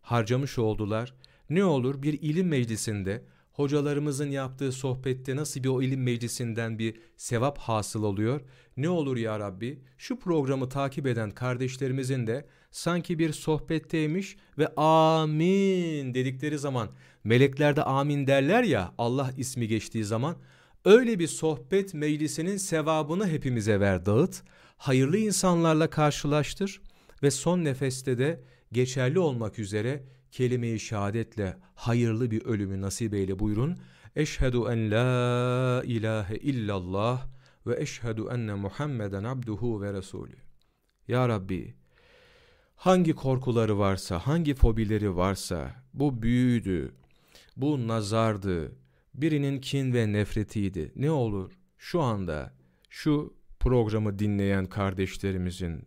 harcamış oldular. Ne olur bir ilim meclisinde hocalarımızın yaptığı sohbette nasıl bir o ilim meclisinden bir sevap hasıl oluyor? Ne olur ya Rabbi şu programı takip eden kardeşlerimizin de sanki bir sohbetteymiş ve amin dedikleri zaman melekler de amin derler ya Allah ismi geçtiği zaman öyle bir sohbet meclisinin sevabını hepimize ver dağıt. Hayırlı insanlarla karşılaştır ve son nefeste de geçerli olmak üzere kelime-i şehadetle hayırlı bir ölümü nasip eyle buyurun. Eşhedü en la ilahe illallah ve eşhedü enne Muhammeden abduhu ve resulü. Ya Rabbi, hangi korkuları varsa, hangi fobileri varsa, bu büyüdü, bu nazardı, birinin kin ve nefretiydi. Ne olur şu anda şu programı dinleyen kardeşlerimizin,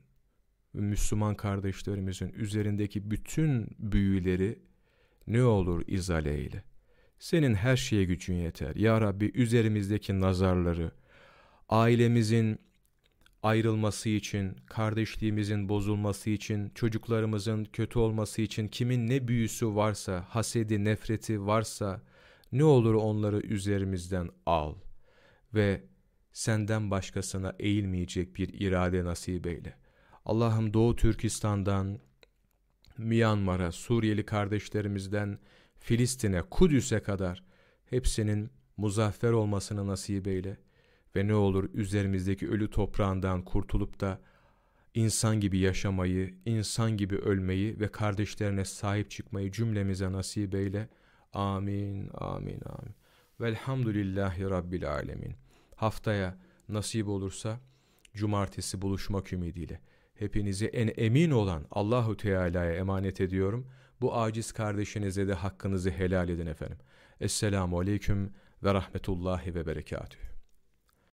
Müslüman kardeşlerimizin üzerindeki bütün büyüleri ne olur izale eyle. Senin her şeye gücün yeter. Ya Rabbi üzerimizdeki nazarları, ailemizin ayrılması için, kardeşliğimizin bozulması için, çocuklarımızın kötü olması için kimin ne büyüsü varsa, hasedi, nefreti varsa ne olur onları üzerimizden al ve senden başkasına eğilmeyecek bir irade nasip eyle. Allah'ım Doğu Türkistan'dan, Myanmar'a, Suriyeli kardeşlerimizden, Filistin'e, Kudüs'e kadar hepsinin muzaffer olmasını nasip eyle. Ve ne olur üzerimizdeki ölü toprağından kurtulup da insan gibi yaşamayı, insan gibi ölmeyi ve kardeşlerine sahip çıkmayı cümlemize nasip eyle. Amin, amin, amin. Velhamdülillahi Rabbil Alemin. Haftaya nasip olursa cumartesi buluşmak ümidiyle hepinizi en emin olan Allahu Teala'ya emanet ediyorum. Bu aciz kardeşinize de hakkınızı helal edin efendim. Esselamu Aleyküm ve Rahmetullahi ve Berekatühü.